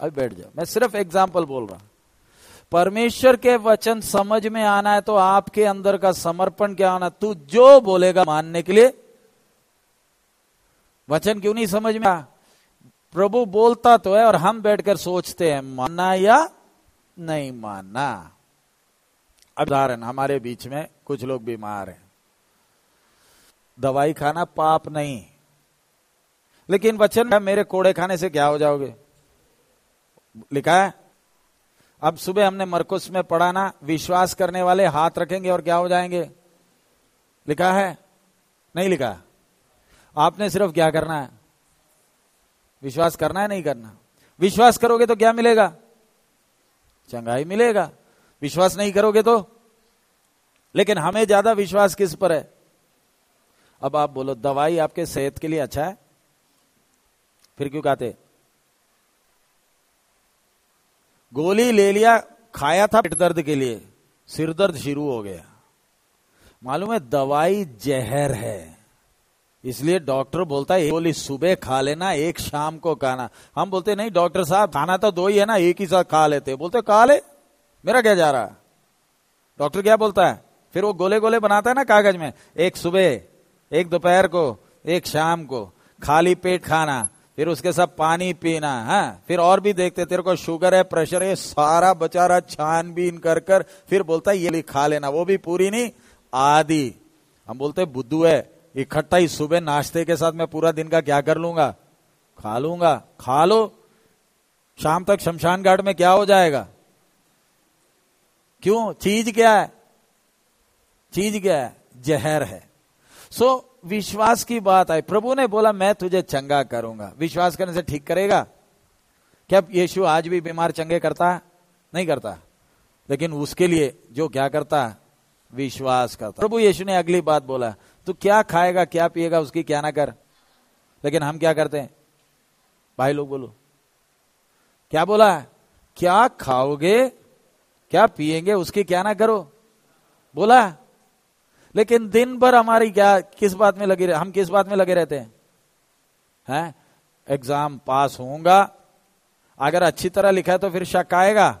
अभी बैठ जाओ। मैं सिर्फ़ एग्ज़ाम्पल बोल रहा परमेश्वर के वचन समझ में आना है तो आपके अंदर का समर्पण क्या होना? तू जो बोलेगा मानने के लिए। वचन क्यों नहीं समझ में आ? प्रभु बोलता तो है और हम बैठकर सोचते हैं, मानना या नहीं मानना? उदाहरण, हमारे बीच में कुछ लोग बीमार हैं। दवाई खाना पाप नहीं। लेकिन वचन मेरे कोड़े खाने से क्या हो जाओगे? लिखा है अब सुबह हमने मरकुस में पढ़ा ना, विश्वास करने वाले हाथ रखेंगे और क्या हो जाएँगे? लिखा है? नहीं लिखा। आपने सिर्फ़ क्या करना है? विश्वास करना है, नहीं करना? विश्वास करोगे तो क्या मिलेगा? चंगाई मिलेगा। विश्वास नहीं करोगे तो? लेकिन हमें ज़्यादा विश्वास किस पर है? अब आप बोलो, दवाई आपके सेहत के लिए अच्छा है? फिर क्यों कहते गोली ले लिया, खाया था पेट दर्द के लिए, सिर दर्द शुरू हो गया। मालूम है दवाई जहर है, इसलिए डॉक्टर बोलता है गोली सुबह खा लेना, एक शाम को खाना। हम बोलते नहीं डॉक्टर साहब, खाना तो दो ही है ना, एक ही साथ खा लेते बोलते खा ले, मेरा क्या जा रहा? डॉक्टर क्या बोलता है? फिर वो गोले गोले बनाता है ना कागज़ में, एक सुबह, एक दोपहर को, एक शाम को, खाली पेट खाना। फिर उसके साथ पानी पीना है? हाँ? फिर और भी देखते तेरे को शुगर है प्रेशर है सारा बचारा छानबीन कर कर फिर बोलता है ये खा लेना। वो भी पूरी नहीं आदि हम बोलते बुद्धू है इकट्ठा ही सुबह नाश्ते के साथ मैं पूरा दिन का क्या कर लूँगा? खा लूँगा खा लो। शाम तक शमशान घाट में क्या हो जाएगा? क्यों? चीज़ क्या है? चीज़ क्या है? जहर है। सो so, विश्वास की बात आई। प्रभु ने बोला, मैं तुझे चंगा करूँगा। विश्वास करने से ठीक करेगा? क्या यीशु आज भी बीमार चंगे करता? नहीं करता। लेकिन उसके लिए जो क्या करता? विश्वास करता। प्रभु यीशु ने अगली बात बोला, तू क्या खाएगा, क्या पिएगा, उसकी क्या ना कर? लेकिन हम क्या करते हैं? भाई लोग बोलो। क्या बोला? क्या खाओगे, क्या पिएँगे, उसकी क्या ना करो? बोला लेकिन दिन भर हमारी क्या, किस बात में लगे हम किस बात में लगे रहते हैं? हैं? एग्ज़ाम पास होऊँगा। अगर अच्छी तरह लिखा तो फिर शक आएगा।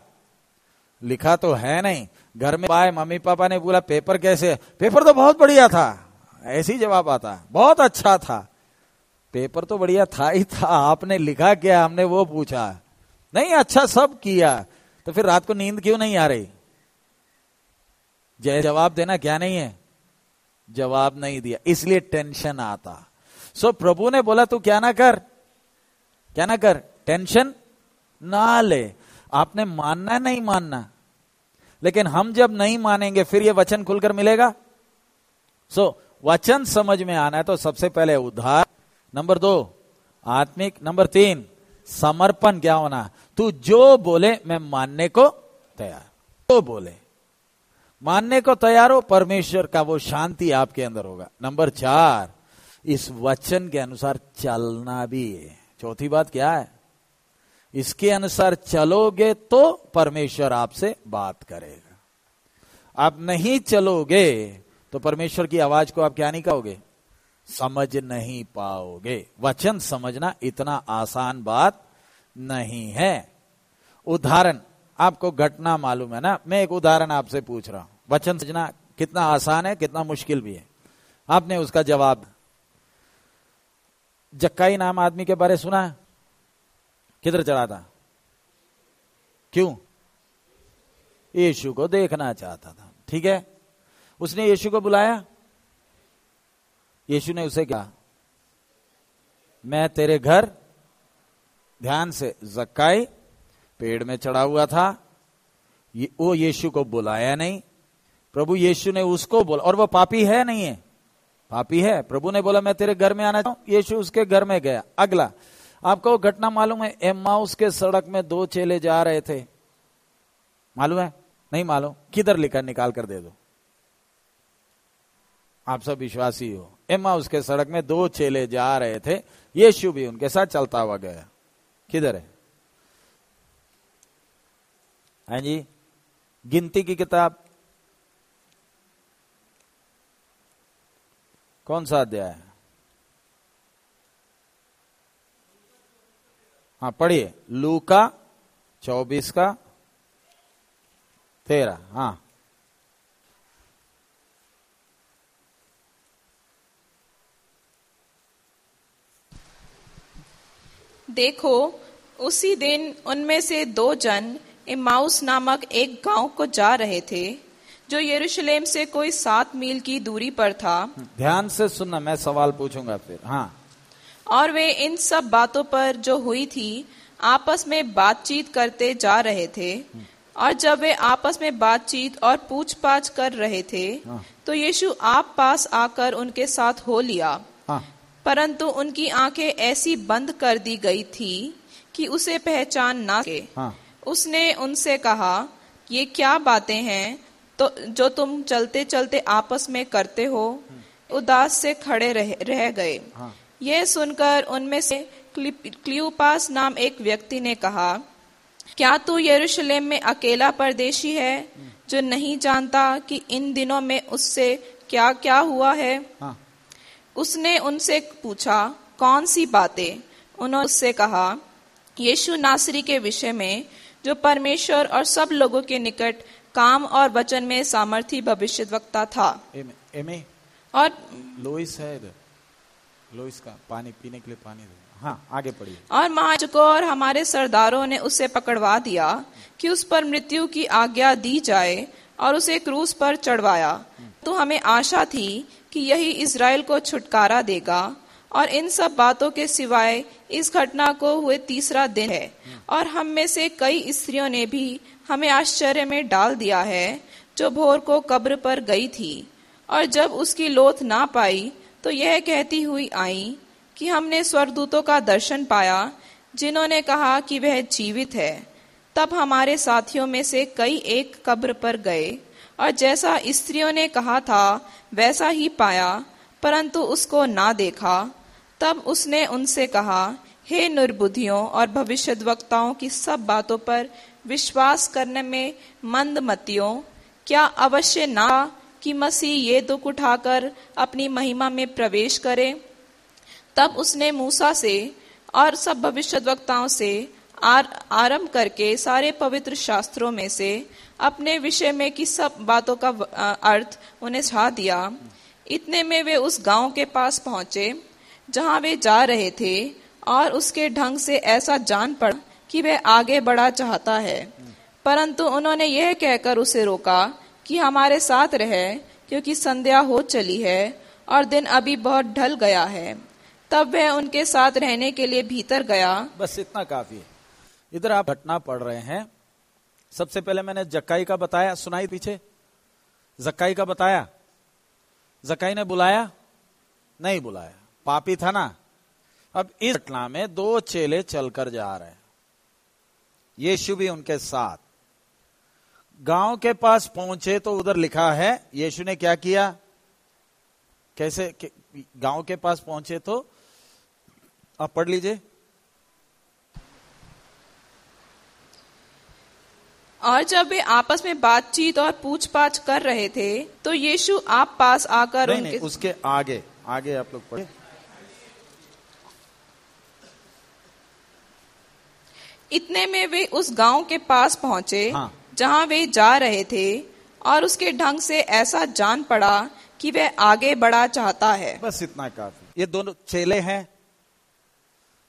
लिखा तो है नहीं। घर में पाए मम्मी पापा ने बोला, पेपर कैसे पेपर तो बहुत बढ़िया था। ऐसी जवाब आता। बहुत अच्छा था। पेपर तो बढ़िया था ही था। आपने लिखा क्या? हमने वो पूछा। नहीं अच्छा सब किया। तो फिर रात को नींद क्यों नहीं आ रही? जय जवाब देना क्या नहीं है? जवाब नहीं दिया इसलिए टेंशन आता। सो so, प्रभु ने बोला तू क्या ना कर? क्या ना कर? टेंशन ना ले। आपने मानना नहीं मानना? लेकिन हम जब नहीं मानेंगे फिर ये वचन खुलकर मिलेगा? सो so, वचन समझ में आना है तो सबसे पहले उद्धार नंबर दो आत्मिक नंबर तीन समर्पण क्या होना? तू जो बोले मैं मानने को तैयार। तो बोले। मानने को तैयार हो, परमेश्वर का वो शांति आपके अंदर होगा। नंबर चार, इस वचन के अनुसार चलना भी है। चौथी बात क्या है? इसके अनुसार चलोगे तो परमेश्वर आपसे बात करेगा। आप नहीं चलोगे तो परमेश्वर की आवाज़ को आप क्या नहीं कहोगे? समझ नहीं पाओगे। वचन समझना इतना आसान बात नहीं है। उदाहरण, आपको घटना मालूम है ना? मैं एक उदाहरण आपसे पूछ रहा हूँ। वचन समझना कितना आसान है कितना मुश्किल भी है। आपने उसका जवाब जक्काई नाम आदमी के बारे सुना किधर चला था? क्यों? यीशु को देखना चाहता था। ठीक है? उसने यीशु को बुलाया। यीशु ने उसे कहा मैं तेरे घर ध्यान से जक्काई पेड़ में चढ़ा हुआ था ये, वो यीशु को बुलाया नहीं। प्रभु यीशु ने उसको बोला, और वो पापी है नहीं है? पापी है। प्रभु ने बोला, मैं तेरे घर में आना चाहूँ। यीशु उसके घर में गया। अगला, आपको घटना मालूम है एमाउस के सड़क में दो चेले जा रहे थे। मालूम है? नहीं मालूम। किधर लिखा, निकाल कर दे दो। आप सब विश्वासी हो। एम्मा उसके सड़क में दो चेले जा रहे थे। यीशु भी उनके साथ चलता हुआ गया। किधर है? हाँ जी, गिनती की किताब? कौन सा अध्याय है? हाँ पढ़िए। लू का चौबीस का तेरह हाँ। देखो, उसी दिन उनमें से दो जन इमाउस नामक एक गाँव को जा रहे थे। जो यरूशलेम से कोई सात मील की दूरी पर था। ध्यान से सुनना मैं सवाल पूछूँगा फिर। हाँ। और वे इन सब बातों पर जो हुई थी आपस में बातचीत करते जा रहे थे। और जब वे आपस में बातचीत और पूछ पाछ कर रहे थे हाँ। तो यीशु आप पास आकर उनके साथ हो लिया। हाँ। परंतु उनकी आँखें ऐसी बंद कर दी गई थी कि उसे पहचान ना सके। हाँ। उसने उनसे कहा ये क्या बातें हैं? तो जो तुम चलते चलते आपस में करते हो उदास से खड़े रह, रह गए। हाँ। यह सुनकर उनमें से क्लियोपास नाम एक व्यक्ति ने कहा क्या तू यरूशलेम में अकेला परदेशी है जो नहीं जानता कि इन दिनों में उससे क्या क्या हुआ है? हाँ। उसने उनसे पूछा कौन सी बातें? उन्होंने उससे कहा यीशु नासरी के विषय में जो परमेश्वर और सब लोगों के निकट काम और वचन में सामर्थ्य भविष्य वक्ता था एमे, और लोइस है लोइस का पानी पीने के लिए पानी दे। हाँ आगे पढ़िए। और महाजको और हमारे सरदारों ने उसे पकड़वा दिया कि उस पर मृत्यु की आज्ञा दी जाए और उसे क्रूस पर चढ़वाया। तो हमें आशा थी कि यही इसराइल को छुटकारा देगा और इन सब बातों के सिवाय इस घटना को हुए तीसरा दिन है। और हम में से कई स्त्रियों ने भी हमें आश्चर्य में डाल दिया है, जो भोर को कब्र पर गई थी। और जब उसकी लोथ ना पाई तो यह कहती हुई आई कि हमने स्वर्गदूतों का दर्शन पाया, जिन्होंने कहा कि वह जीवित है। तब हमारे साथियों में से कई एक कब्र पर गए, और जैसा स्त्रियों ने कहा था, वैसा ही पाया, परंतु उसको ना देखा। तब उसने उनसे कहा हे निर्बुद्धियों और भविष्य वक्ताओं की सब बातों पर विश्वास करने में मंद मतियों क्या अवश्य ना कि मसीह ये दुख उठाकर अपनी महिमा में प्रवेश करे? तब उसने मूसा से और सब भविष्य वक्ताओं से आर, आरंभ करके सारे पवित्र शास्त्रों में से अपने विषय में की सब बातों का अर्थ उन्हें छा दिया। इतने में वे उस गाँव के पास पहुँचे जहाँ वे जा रहे थे और उसके ढंग से ऐसा जान पड़ा कि वह आगे बढ़ा चाहता है। परंतु उन्होंने यह कहकर उसे रोका कि हमारे साथ रहे, क्योंकि संध्या हो चली है और दिन अभी बहुत ढल गया है। तब वह उनके साथ रहने के लिए भीतर गया। बस इतना काफ़ी है। इधर आप घटना पढ़ रहे हैं। सबसे पहले मैंने जक्काई का बताया, सुनाई पीछे। जक्काई का बताया? जक्काई ने बुलाया? नहीं बुलाया। पापी था ना? अब इस घटना में दो चेले चलकर जा रहे हैं। यीशु भी उनके साथ। गाँव के पास पहुँचे तो उधर लिखा है यीशु ने क्या किया? कैसे गाँव के पास पहुँचे तो आप पढ़ लीजिए। और जब वे आपस में बातचीत और पूछ पाछ कर रहे थे तो यीशु आप पास आकर नहीं, उनके नहीं, उसके आगे आगे आप लोग पढ़े इतने में वे उस गाँव के पास पहुँचे हाँ। जहाँ वे जा रहे थे और उसके ढंग से ऐसा जान पड़ा कि वह आगे बढ़ा चाहता है। बस इतना काफ़ी ये दोनों चेले हैं?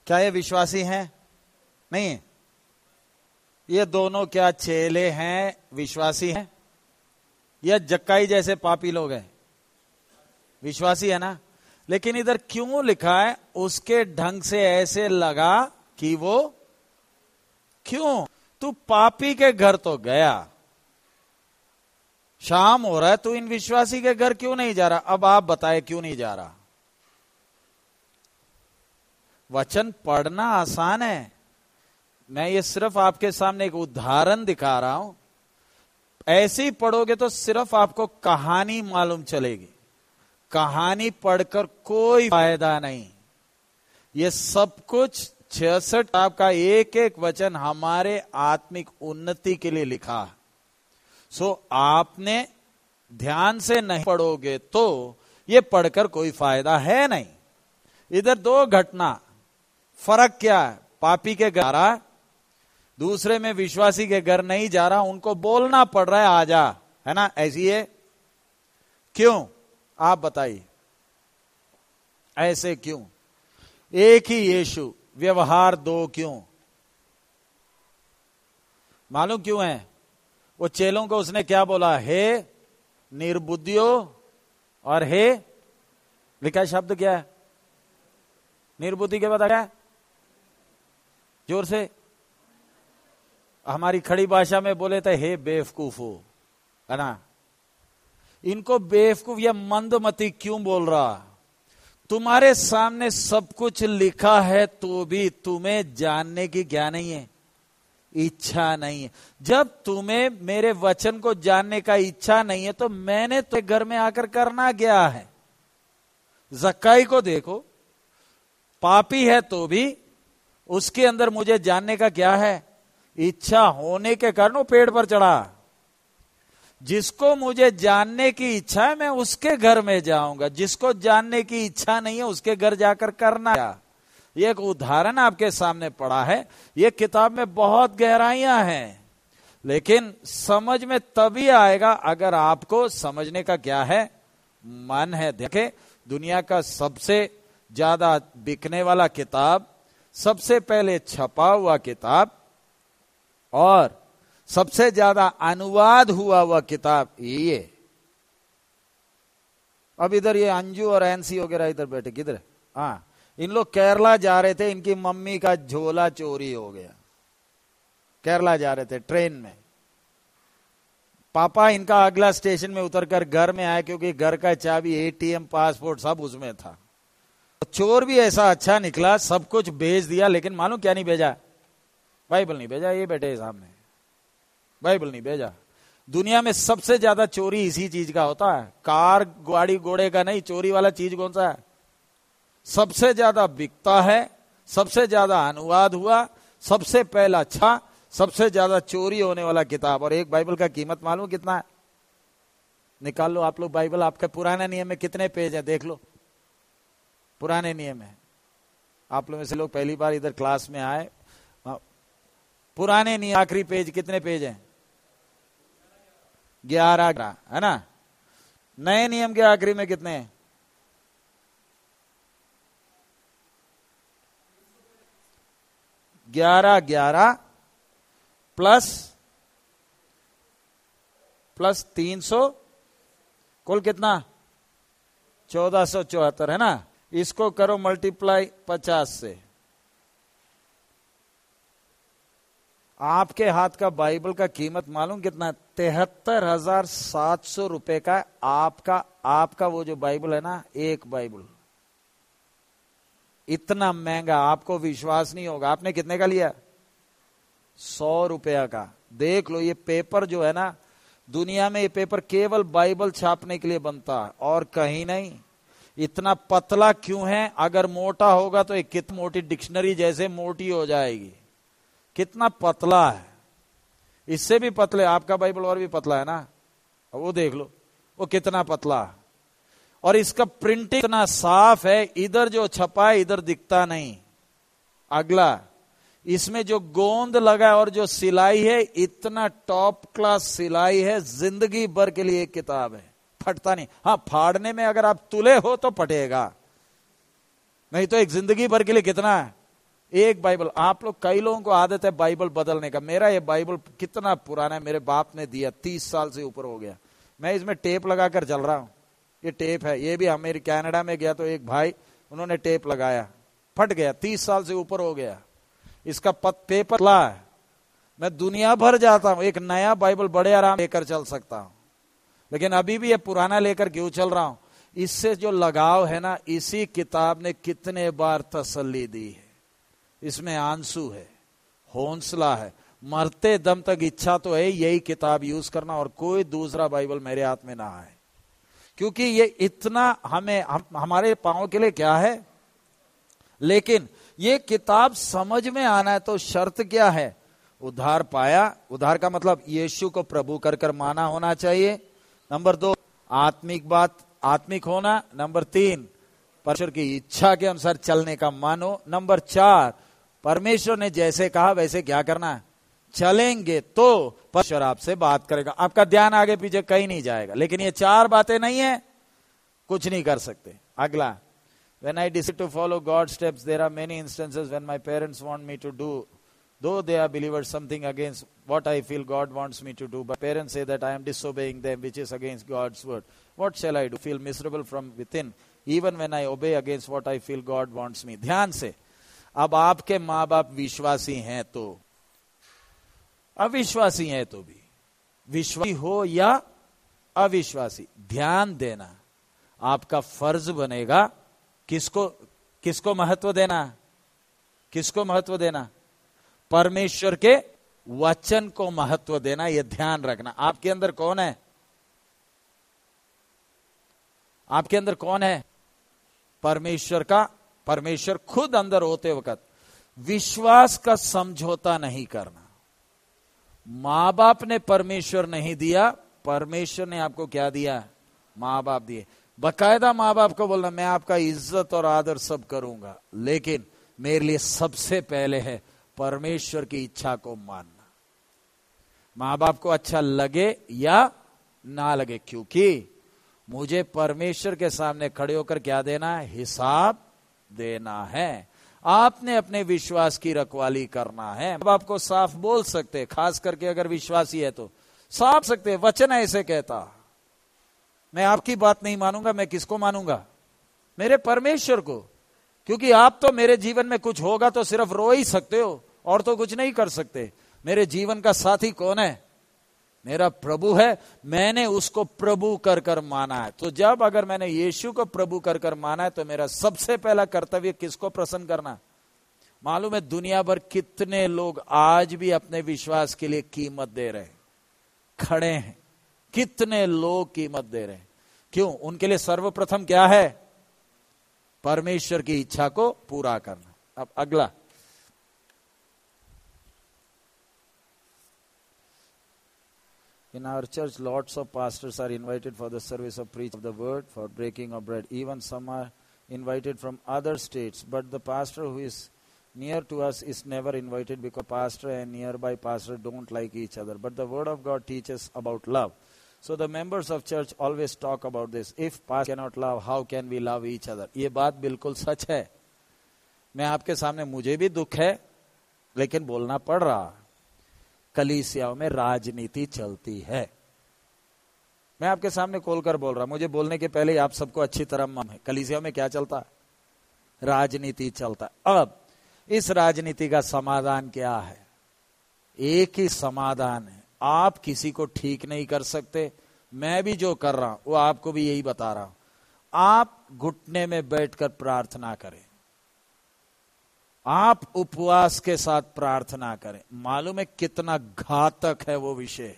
क्या ये विश्वासी हैं? नहीं। ये दोनों क्या चेले हैं विश्वासी हैं? या जक्काई जैसे पापी लोग हैं? विश्वासी है ना? लेकिन इधर क्यों लिखा है उसके ढंग से ऐसे लगा कि वो क्यों? तू पापी के घर तो गया। शाम हो रहा है, तू इन विश्वासी के घर क्यों नहीं जा रहा? अब आप बताए क्यों नहीं जा रहा? वचन पढ़ना आसान है। मैं ये सिर्फ़ आपके सामने एक उदाहरण दिखा रहा हूँ। ऐसे ही पढ़ोगे तो सिर्फ़ आपको कहानी मालूम चलेगी। कहानी पढ़कर कोई फ़ायदा नहीं। ये सब कुछ छियासठ आपका एक एक वचन हमारे आत्मिक उन्नति के लिए लिखा। सो आपने ध्यान से नहीं पढ़ोगे तो ये पढ़कर कोई फ़ायदा है नहीं। इधर दो घटना। फ़र्क क्या है? पापी के घर आ दूसरे में विश्वासी के घर नहीं जा रहा, उनको बोलना पड़ रहा है आजा है ना? ऐसी है? क्यों? आप बताइए। ऐसे क्यों? एक ही यीशु। व्यवहार दो क्यों? मालूम क्यों है? वो चेलों को उसने क्या बोला? हे निर्बुद्धियो और हे लिखा शब्द क्या है? निर्बुद्धि के बाद क्या ज़ोर से। हमारी खड़ी भाषा में बोले थे हे बेवकूफो, है ना? इनको बेवकूफ़ या मंदमती क्यों बोल रहा? तुम्हारे सामने सब कुछ लिखा है तो भी तुम्हें जानने की क्या नहीं है, इच्छा नहीं है। जब तुम्हें मेरे वचन को जानने का इच्छा नहीं है तो मैंने तो घर में आकर करना क्या है? जक्काई को देखो, पापी है तो भी उसके अंदर मुझे जानने का क्या है? इच्छा होने के कारण वो पेड़ पर चढ़ा। जिसको मुझे जानने की इच्छा है, मैं उसके घर में जाऊँगा। जिसको जानने की इच्छा नहीं है, उसके घर जाकर करना ये एक उदाहरण आपके सामने पड़ा है। ये किताब में बहुत गहराइयाँ हैं। लेकिन समझ में तभी आएगा अगर आपको समझने का क्या है? मन है। देखे, दुनिया का सबसे ज़्यादा बिकने वाला किताब, सबसे पहले छपा हुआ किताब, और सबसे ज़्यादा अनुवाद हुआ हुआ किताब ये। अब इधर ये अंजू और एनसी वगैरह इधर बैठे, किधर? हाँ इन लोग केरला जा रहे थे, इनकी मम्मी का झोला चोरी हो गया। केरला जा रहे थे, ट्रेन में। पापा इनका अगला स्टेशन में उतरकर घर में आए, क्योंकि घर का चाबी एटीएम पासपोर्ट सब उसमें था। चोर भी ऐसा अच्छा निकला, सब कुछ भेज दिया, लेकिन मालूम क्या नहीं भेजा? बाइबल नहीं भेजा, ये बैठे सामने। बाइबल नहीं भेजा। दुनिया में सबसे ज़्यादा चोरी इसी चीज़ का होता है। कार, गाड़ी, घोड़े का नहीं, चोरी वाला चीज़ कौन सा है? सबसे ज़्यादा बिकता है, सबसे ज़्यादा अनुवाद हुआ, सबसे पहला अच्छा सबसे ज़्यादा चोरी होने वाला किताब। और एक बाइबल का कीमत मालूम कितना है? निकाल लो आप लोग बाइबल, आपके पुराने नियम में कितने पेज है देख लो। पुराने नियम है। आप लोग में से लोग पहली बार इधर क्लास में आए। पुराने नियम, आखिरी पेज कितने पेज हैं? ग्यारह है ना? नए नियम के आखिरी में कितने? ग्यारह ग्यारह प्लस प्लस तीन सौ, कुल कितना? चौदह सौ चौहत्तर, है ना? इसको करो मल्टीप्लाई पचास से। आपके हाथ का बाइबल का कीमत मालूम कितना तिहत्तर हज़ार सात सौ रुपए का आपका आपका वो जो बाइबल है ना, एक बाइबल। इतना महँगा आपको विश्वास नहीं होगा। आपने कितने का लिया? सौ रुपया का। देख लो, ये पेपर जो है ना, दुनिया में ये पेपर केवल बाइबल छापने के लिए बनता है, और कहीं नहीं। इतना पतला क्यों है? अगर मोटा होगा तो एक कित मोटी डिक्शनरी जैसे मोटी हो जाएगी। कितना पतला है। इससे भी पतले, आपका बाइबल और भी पतला है ना? वो देख लो, वो कितना पतला है। और इसका प्रिंटिंग इतना साफ़ है, इधर जो छपा है, इधर दिखता नहीं। अगला, इसमें जो गोंद लगा है और जो सिलाई है, इतना टॉप क्लास सिलाई है, ज़िंदगी भर के लिए एक किताब है। फटता नहीं। हाँ फाड़ने में अगर आप तुले हो तो फटेगा। नहीं तो एक ज़िंदगी भर के लिए कितना है? एक बाइबल आप लोग कई लोगों को आदत है बाइबल बदलने का। मेरा ये बाइबल कितना पुराना है मेरे बाप ने दिया तीस साल से ऊपर हो गया। मैं इसमें टेप लगाकर चल रहा हूँ। ये टेप है ये भी मेरी कैनेडा में गया तो एक भाई उन्होंने टेप लगाया। फट गया तीस साल से ऊपर हो गया। इसका पत, पेपर ला है। मैं दुनिया भर जाता हूँ एक नया बाइबल बड़े आराम लेकर चल सकता हूँ। लेकिन अभी भी ये पुराना लेकर क्यों चल रहा हूँ? इससे जो लगाव है ना इसी किताब ने कितने बार तसल्ली दी है। इसमें आँसू है हौसला है। मरते दम तक इच्छा तो है यही किताब यूज़ करना और कोई दूसरा बाइबल मेरे हाथ में ना आए। क्योंकि ये इतना हमें हम, हमारे पाओ के लिए क्या है? लेकिन ये किताब समझ में आना है तो शर्त क्या है? उधार पाया। उधार का मतलब यीशु को प्रभु कर कर माना होना चाहिए। नंबर दो आत्मिक बात आत्मिक होना। नंबर तीन परमेश्वर की इच्छा के अनुसार चलने का मानो। नंबर चार परमेश्वर ने जैसे कहा, वैसे क्या करना है? चलेंगे तो परमेश्वर आपसे बात करेगा। आपका ध्यान आगे पीछे कहीं नहीं जाएगा। लेकिन ये चार बातें नहीं है, कुछ नहीं कर सकते। अगला when I this to follow God steps there are many instances when my parents want me to do though they are believer something against what I feel God wants me to do but parents say that I am disobeying them which is against God's word what shall I do feel miserable from within even when I obey against what I feel God wants me ध्यान से। अब आपके माँ बाप विश्वासी हैं तो अविश्वासी हैं तो भी। विश्वासी हो या अविश्वासी, ध्यान देना। आपका फ़र्ज़ बनेगा किसको किसको महत्व देना? किसको महत्व देना? परमेश्वर के वचन को महत्व देना यह ध्यान रखना। आपके अंदर कौन है? आपके अंदर कौन है? परमेश्वर का परमेश्वर खुद अंदर होते वक्त विश्वास का समझौता नहीं करना। माँ बाप ने परमेश्वर नहीं दिया, परमेश्वर ने आपको क्या दिया? माँ बाप दिए। बकायदा माँ बाप को बोलना, मैं आपका इज़्ज़त और आदर सब करूँगा, लेकिन मेरे लिए सबसे पहले है परमेश्वर की इच्छा को मानना। माँ बाप को अच्छा लगे या ना लगे? क्योंकि मुझे परमेश्वर के सामने खड़े होकर क्या देना है? हिसाब देना है। आपने अपने विश्वास की रखवाली करना है। बाप को साफ़ बोल सकते, खास करके अगर विश्वासी है तो। साफ़ सकते, वचन ऐसे कहता। मैं आपकी बात नहीं मानूँगा, मैं किसको मानूँगा? मेरे परमेश्वर को। क्योंकि आप तो मेरे जीवन में कुछ होगा तो सिर्फ़ रो ही सकते हो, और तो कुछ नहीं कर सकते। मेरे जीवन का साथी कौन है? मेरा प्रभु है, मैंने उसको प्रभु कर कर माना है। तो जब अगर मैंने यीशु को प्रभु कर कर माना है तो मेरा सबसे पहला कर्तव्य किसको प्रसन्न करना? मालूम है दुनिया भर कितने लोग आज भी अपने विश्वास के लिए कीमत दे रहे खड़े हैं। कितने लोग कीमत दे रहे हैं। क्यों? उनके लिए सर्वप्रथम क्या है? परमेश्वर की इच्छा को पूरा करना। अब अगला। In our church, lots of pastors are invited for the service of preach of the word, for breaking of bread. Even some are invited from other states. But the pastor who is near to us is never invited because pastor and nearby pastor don't like each other. But the word of God teaches about love. So the members of church always talk about this. If pastor cannot love, how can we love each other? ये बात बिल्कुल सच है मैं आपके सामने मुझे भी दुख है लेकिन बोलना पड़ रहा कलीसियाओं में राजनीति चलती है। मैं आपके सामने खोलकर बोल रहा मुझे बोलने के पहले आप सबको अच्छी तरह मन है कलीसिया में क्या चलता है? राजनीति चलता है। अब, इस राजनीति का समाधान क्या है? एक ही समाधान है। आप किसी को ठीक नहीं कर सकते, मैं भी जो कर रहा हूँ, वो आपको भी यही बता रहा हूँ। आप घुटने में बैठकर प्रार्थना करें। आप उपवास के साथ प्रार्थना करें। मालूम है कितना घातक है वो विषय।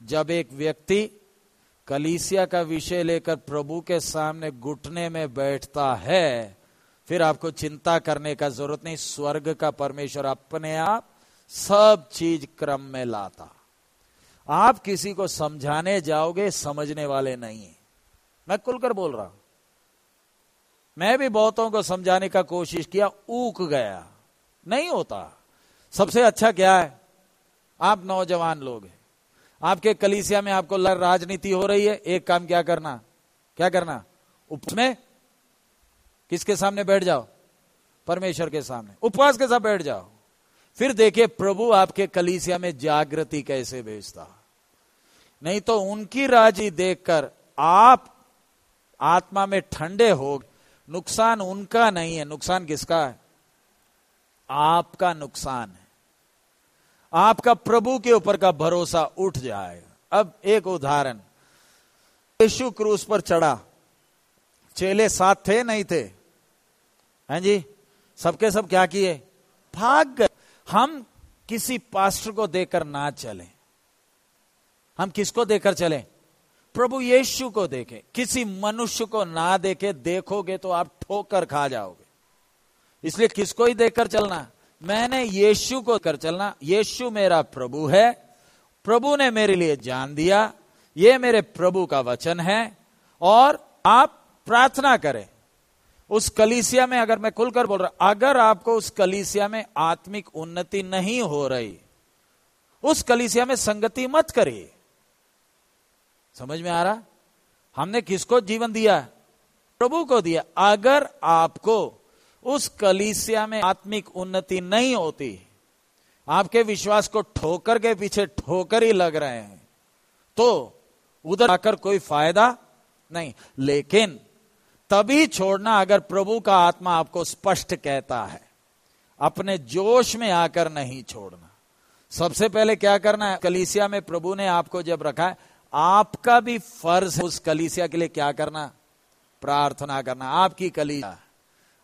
जब एक व्यक्ति कलीसिया का विषय लेकर प्रभु के सामने घुटने में बैठता है, फिर आपको चिंता करने का ज़रूरत नहीं, स्वर्ग का परमेश्वर अपने आप सब चीज़ क्रम में लाता। आप किसी को समझाने जाओगे, समझने वाले नहीं मैं खुलकर बोल रहा हूँ। मैं भी बहुतों को समझाने का कोशिश किया ऊक गया। नहीं होता। सबसे अच्छा क्या है? आप नौजवान लोग हैं। आपके कलीसिया में आपको राजनीति हो रही है, एक काम क्या करना? क्या करना? उसमें किसके सामने बैठ जाओ? परमेश्वर के सामने। उपवास के साथ बैठ जाओ। फिर देखिए, प्रभु आपके कलीसिया में जागृति कैसे भेजता। नहीं तो उनकी राज़ी देखकर आप आत्मा में ठंडे हो नुकसान उनका नहीं है। नुकसान किसका है? आपका नुकसान है। आपका प्रभु के ऊपर का भरोसा उठ जाएगा अब एक उदाहरण। यीशु क्रूस पर चढ़ा। चेले साथ थे, नहीं थे? हैं जी? सबके सब क्या किए? भाग गए। हम किसी पास्टर को देकर ना चले। हम किसको देकर चले? प्रभु यीशु को देखे। किसी मनुष्य को ना देखे, देखोगे तो आप ठोकर खा जाओगे। इसलिए किसको ही देखकर चलना? मैंने यीशु को कर चलना। यीशु मेरा प्रभु है। प्रभु ने मेरे लिए जान दिया। ये मेरे प्रभु का वचन है। और आप प्रार्थना करें। उस कलीसिया में अगर मैं खुलकर बोल रहा, अगर आपको उस कलीसिया में आत्मिक उन्नति नहीं हो रही, उस कलीसिया में संगति मत करिए। समझ में आ रहा? हमने किसको जीवन दिया? प्रभु को दिया। अगर आपको उस कलीसिया में आत्मिक उन्नति नहीं होती, आपके विश्वास को ठोकर के पीछे ठोकर ही लग रहे हैं तो उधर आकर कोई फ़ायदा नहीं। लेकिन तभी छोड़ना अगर प्रभु का आत्मा आपको स्पष्ट कहता है। अपने जोश में आकर नहीं छोड़ना। सबसे पहले क्या करना है? कलीसिया में प्रभु ने आपको जब रखा है आपका भी फ़र्ज़ है उस कलीसिया के लिए क्या करना? प्रार्थना करना। आपकी कलीसिया।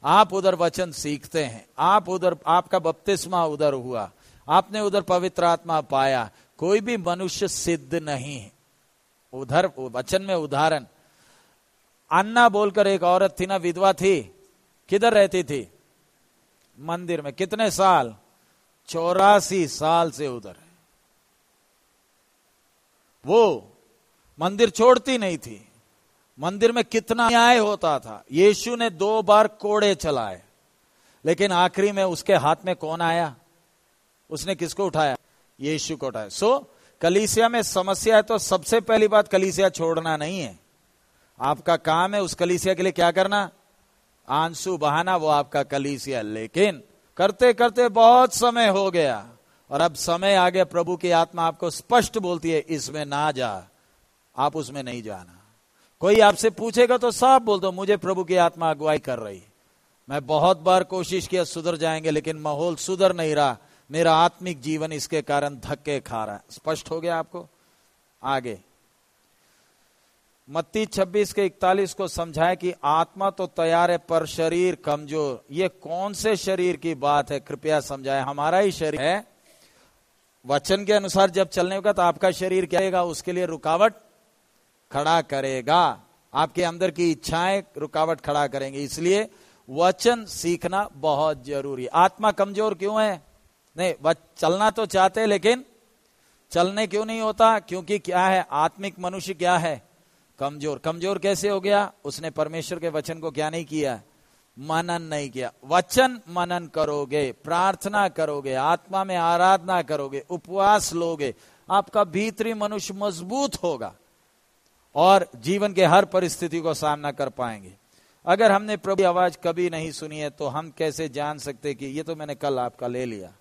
आप उधर वचन सीखते हैं। आप उधर, आपका बपतिस्मा उधर हुआ। आपने उधर पवित्र आत्मा पाया। कोई भी मनुष्य सिद्ध नहीं है। उधर, वचन में उदाहरण। अन्ना बोलकर एक औरत थी ना, विधवा थी। किधर रहती थी? मंदिर में। कितने साल? चौरासी साल से उधर वो मंदिर छोड़ती नहीं थी। मंदिर में कितना न्याय होता था। यीशु ने दो बार कोड़े चलाए, लेकिन आखिरी में उसके हाथ में कौन आया? उसने किसको उठाया? यीशु को उठाया। सो, कलीसिया में समस्या है तो सबसे पहली बात कलीसिया छोड़ना नहीं है। आपका काम है उस कलीसिया के लिए क्या करना? आँसू बहाना, वो आपका कलीसिया। लेकिन करते करते बहुत समय हो गया, और अब समय आ गया प्रभु की आत्मा आपको स्पष्ट बोलती है, इसमें ना जा। आप उसमें नहीं जाना। कोई आपसे पूछेगा तो साफ़ बोल दो, मुझे प्रभु की आत्मा अगुवाई कर रही मैं बहुत बार कोशिश किया सुधर जाएँगे, लेकिन माहौल सुधर नहीं रहा। मेरा आत्मिक जीवन इसके कारण धक्के खा रहा है। स्पष्ट हो गया आपको? आगे। मत्ती 26 के 41 को समझाए कि आत्मा तो तैयार है, पर शरीर कमज़ोर। ये कौन से शरीर की बात है? कृपया समझाए। हमारा ही शरीर है। वचन के अनुसार जब चलने होगा तो आपका शरीर क्या उसके लिए रुकावट खड़ा करेगा। आपके अंदर की इच्छाएँ रुकावट खड़ा करेंगे। इसलिए वचन सीखना बहुत ज़रूरी आत्मा कमज़ोर क्यों है? नहीं चलना तो चाहते लेकिन चलने क्यों नहीं होता? क्योंकि क्या है? आत्मिक मनुष्य क्या है? कमज़ोर। कमज़ोर कैसे हो गया? उसने परमेश्वर के वचन को क्या नहीं किया? मनन नहीं किया। वचन मनन करोगे, प्रार्थना करोगे, आत्मा में आराधना करोगे, उपवास लोगे, आपका भीतरी मनुष्य मज़बूत होगा। और जीवन के हर परिस्थिति को सामना कर पाएँगे। अगर हमने प्रभु आवाज़ कभी नहीं सुनी है तो हम कैसे जान सकते कि ये तो मैंने कल आपका ले लिया।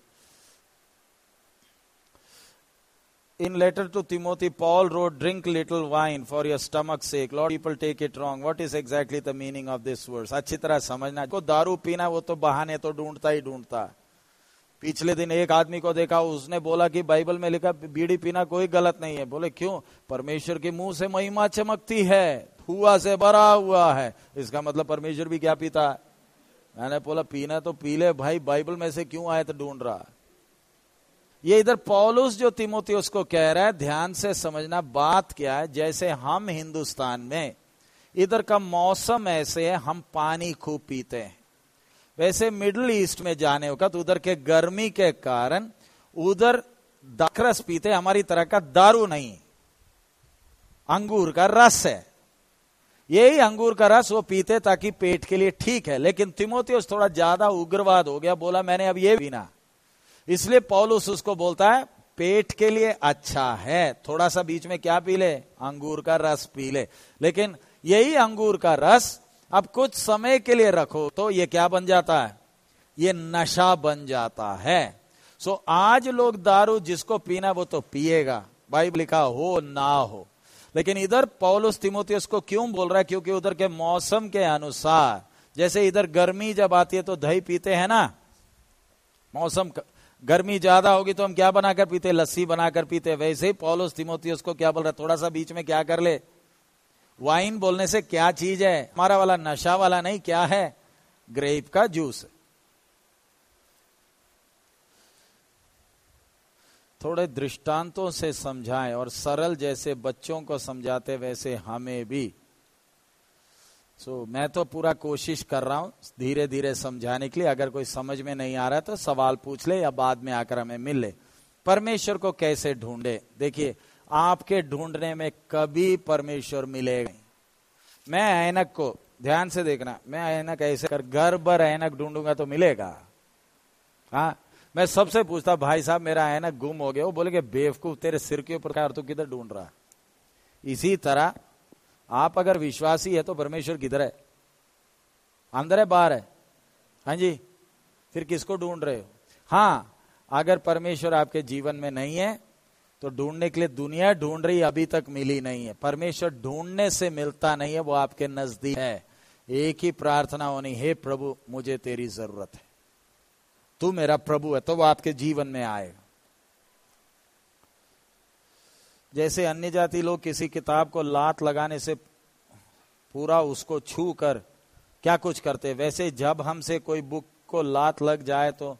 In letter to Timothy Paul wrote drink little wine for your stomach sake lot people take it wrong what is exactly the meaning of this word अच्छी तरह समझना। को दारू पीना, वो तो बहाने तो ढूंढता ही ढूंढता। है पिछले दिन एक आदमी को देखा, उसने बोला कि बाइबल में लिखा, बीड़ी पीना कोई गलत नहीं है। बोले, क्यों? परमेश्वर के मुँह से महिमा चमकती है हुआ से भरा हुआ है। इसका मतलब परमेश्वर भी क्या पीता? है मैंने बोला, पीना तो पी ले भाई, बाइबल में से क्यों आए तो ढूंढ रहा? ये इधर पौलुस जो तिमोती, उसको कह रहा है, ध्यान से समझना, बात क्या है? जैसे हम हिंदुस्तान में, इधर का मौसम ऐसे है, हम पानी खूब पीते हैं। वैसे मिडल ईस्ट में जाने होगा तो उधर के गर्मी के कारण उधर दखरस पीते, हमारी तरह का दारू नहीं अंगूर का रस है। यही अंगूर का रस वो पीते ताकि पेट के लिए ठीक है। लेकिन तिमोती थोड़ा ज़्यादा उग्रवाद हो गया, बोला, मैंने अब ये पीना। इसलिए पौलुस उसको बोलता है, पेट के लिए अच्छा है, थोड़ा सा बीच में क्या पी ले? अंगूर का रस पी ले। लेकिन यही अंगूर का रस अब कुछ समय के लिए रखो तो ये क्या बन जाता है? ये नशा बन जाता है। सो आज लोग दारू जिसको पीना वो तो पिएगा। बाइबल लिखा हो ना हो। लेकिन इधर पौलुस तिमोथियस को क्यों बोल रहा है? क्योंकि उधर के मौसम के अनुसार, जैसे इधर गर्मी जब आती है तो दही पीते हैं ना? मौसम गर्मी ज़्यादा होगी तो हम क्या बनाकर पीते? लस्सी बनाकर पीते। वैसे ही पॉलोस तिमोथियस को क्या बोल रहा है? थोड़ा सा बीच में क्या कर ले? वाइन बोलने से क्या चीज़ है? हमारा वाला नशा वाला नहीं क्या है? ग्रेप का जूस। थोड़े दृष्टांतों से समझाएँ और सरल जैसे बच्चों को समझाते वैसे हमें भी। सो so, मैं तो पूरा कोशिश कर रहा हूँ धीरे धीरे समझाने के लिए। अगर कोई समझ में नहीं आ रहा तो सवाल पूछ ले या बाद में आकर हमें मिल ले। परमेश्वर को कैसे ढूंढे? देखिए आपके ढूँढने में कभी परमेश्वर मिलेगा मैं ऐनक को ध्यान से देखना, मैं ऐनक ऐसे कर, घर भर ऐनक ढूंढूँगा तो मिलेगा। हाँ मैं सबसे पूछता, भाई साहब, मेरा ऐनक गुम हो गया, वो बोले बेवकूफ़, तेरे सिर के ऊपर तू किधर ढूंढ रहा इसी तरह, आप अगर विश्वासी है तो परमेश्वर किधर है? अंदर है, बाहर है? हाँ जी, फिर किसको ढूंढ रहे हो? हाँ अगर परमेश्वर आपके जीवन में नहीं है तो ढूँढने के लिए दुनिया ढूंढ रही, अभी तक मिली नहीं है। परमेश्वर ढूँढने से मिलता नहीं है, वो आपके नज़दीक है। एक ही प्रार्थना होनी, हे प्रभु, मुझे तेरी ज़रूरत है। तू मेरा प्रभु है तो वो आपके जीवन में आएगा जैसे अन्य जाति लोग किसी किताब को लात लगाने से पूरा उसको छू कर क्या कुछ करते, वैसे जब हमसे कोई बुक को लात लग जाए तो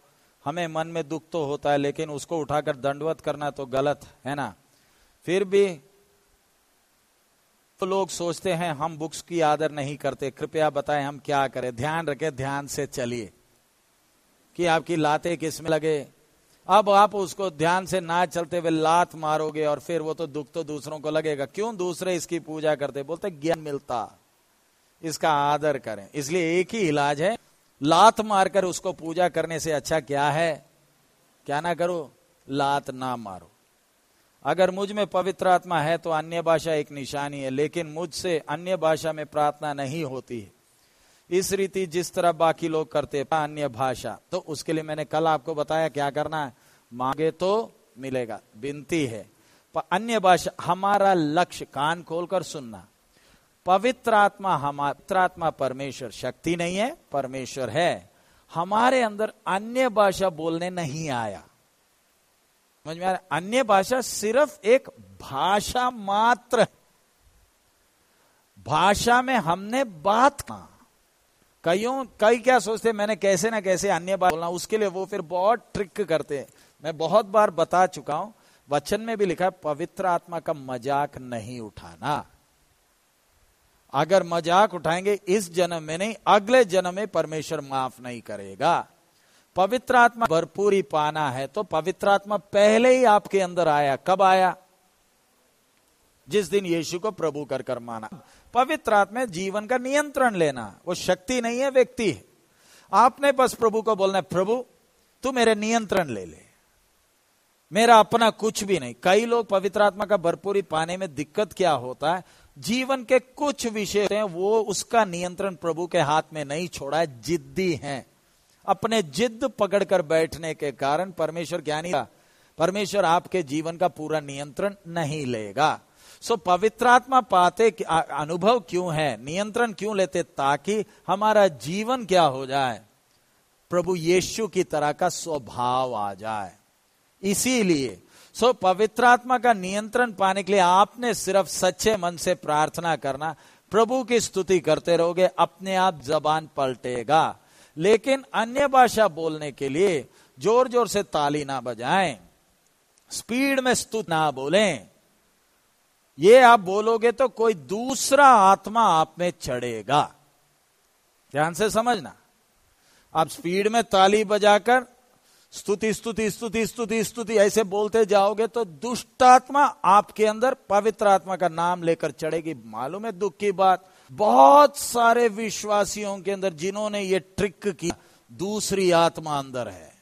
हमें मन में दुख तो होता है, लेकिन उसको उठाकर दंडवत करना तो गलत, है ना? फिर भी तो लोग सोचते हैं, हम बुक्स की आदर नहीं करते, कृपया बताएँ हम क्या करें। ध्यान रखें, ध्यान से चलिए। कि आपकी लाते किसमें लगे? अब आप उसको ध्यान से ना चलते हुए लात मारोगे और फिर वो तो दुख तो दूसरों को लगेगा। क्यों दूसरे इसकी पूजा करते? बोलते, ज्ञान मिलता। इसका आदर करें। इसलिए एक ही इलाज है लात मारकर उसको पूजा करने से अच्छा क्या है? क्या ना करो, लात ना मारो। अगर मुझमें पवित्र आत्मा है तो अन्य भाषा एक निशानी है, लेकिन मुझसे अन्य भाषा में प्रार्थना नहीं होती है। इस रीति जिस तरह बाकी लोग करते अन्य भाषा तो उसके लिए मैंने कल आपको बताया क्या करना है। मांगे तो मिलेगा, बिनती है। पर अन्य भाषा, हमारा लक्ष्य कान खोलकर सुनना। पवित्र आत्मा हमारा आत्मा परमेश्वर शक्ति नहीं है, परमेश्वर है। हमारे अंदर अन्य भाषा बोलने नहीं आया। समझ में अन्य भाषा सिर्फ़ एक भाषा मात्र भाषा में हमने बात कहा। कईयों, कई क्या सोचते मैंने कैसे ना कैसे अन्य बात बोलना, उसके लिए वो फिर बहुत ट्रिक करते हैं। मैं बहुत बार बता चुका हूँ, वचन में भी लिखा है पवित्र आत्मा का मज़ाक नहीं उठाना। अगर मज़ाक उठाएँगे, इस जन्म में नहीं, अगले जन्म में परमेश्वर माफ़ नहीं करेगा। पवित्र आत्मा भरपूरी पाना है तो पवित्र आत्मा पहले ही आपके अंदर आया। कब आया? जिस दिन यीशु को प्रभु कर कर माना। पवित्र आत्मा जीवन का नियंत्रण लेना, वो शक्ति नहीं है, व्यक्ति है। आपने बस प्रभु को बोलना, प्रभु, तू मेरे नियंत्रण ले ले। मेरा अपना कुछ भी नहीं। कई लोग पवित्र आत्मा का भरपूरी पाने में दिक्कत क्या होता है? जीवन के कुछ विषय हैं, वो उसका नियंत्रण प्रभु के हाथ में नहीं छोड़ा है, जिद्दी हैं। अपने जिद पकड़कर बैठने के कारण परमेश्वर नहीं परमेश्वर आपके जीवन का पूरा नियंत्रण नहीं लेगा। सो पवित्रात्मा पाते अनुभव क्यों है, नियंत्रण क्यों लेते ताकि हमारा जीवन क्या हो जाए? प्रभु यीशु की तरह का स्वभाव आ जाए। इसीलिए सो पवित्र आत्मा का नियंत्रण पाने के लिए आपने सिर्फ़ सच्चे मन से प्रार्थना करना प्रभु की स्तुति करते रहोगे अपने आप जबान पलटेगा लेकिन अन्य भाषा बोलने के लिए ज़ोर ज़ोर से ताली ना बजाएँ स्पीड में स्तुत ना बोलें ये आप बोलोगे तो कोई दूसरा आत्मा आप में चढ़ेगा ध्यान से समझना आप स्पीड में ताली बजाकर स्तुति स्तुति स्तुति स्तुति स्तुति, ऐसे बोलते जाओगे तो दुष्ट आत्मा आपके अंदर पवित्र आत्मा का नाम लेकर चढ़ेगी। मालूम है दुख की बात? बहुत सारे विश्वासियों के अंदर जिन्होंने ये ट्रिक की, दूसरी आत्मा अंदर है।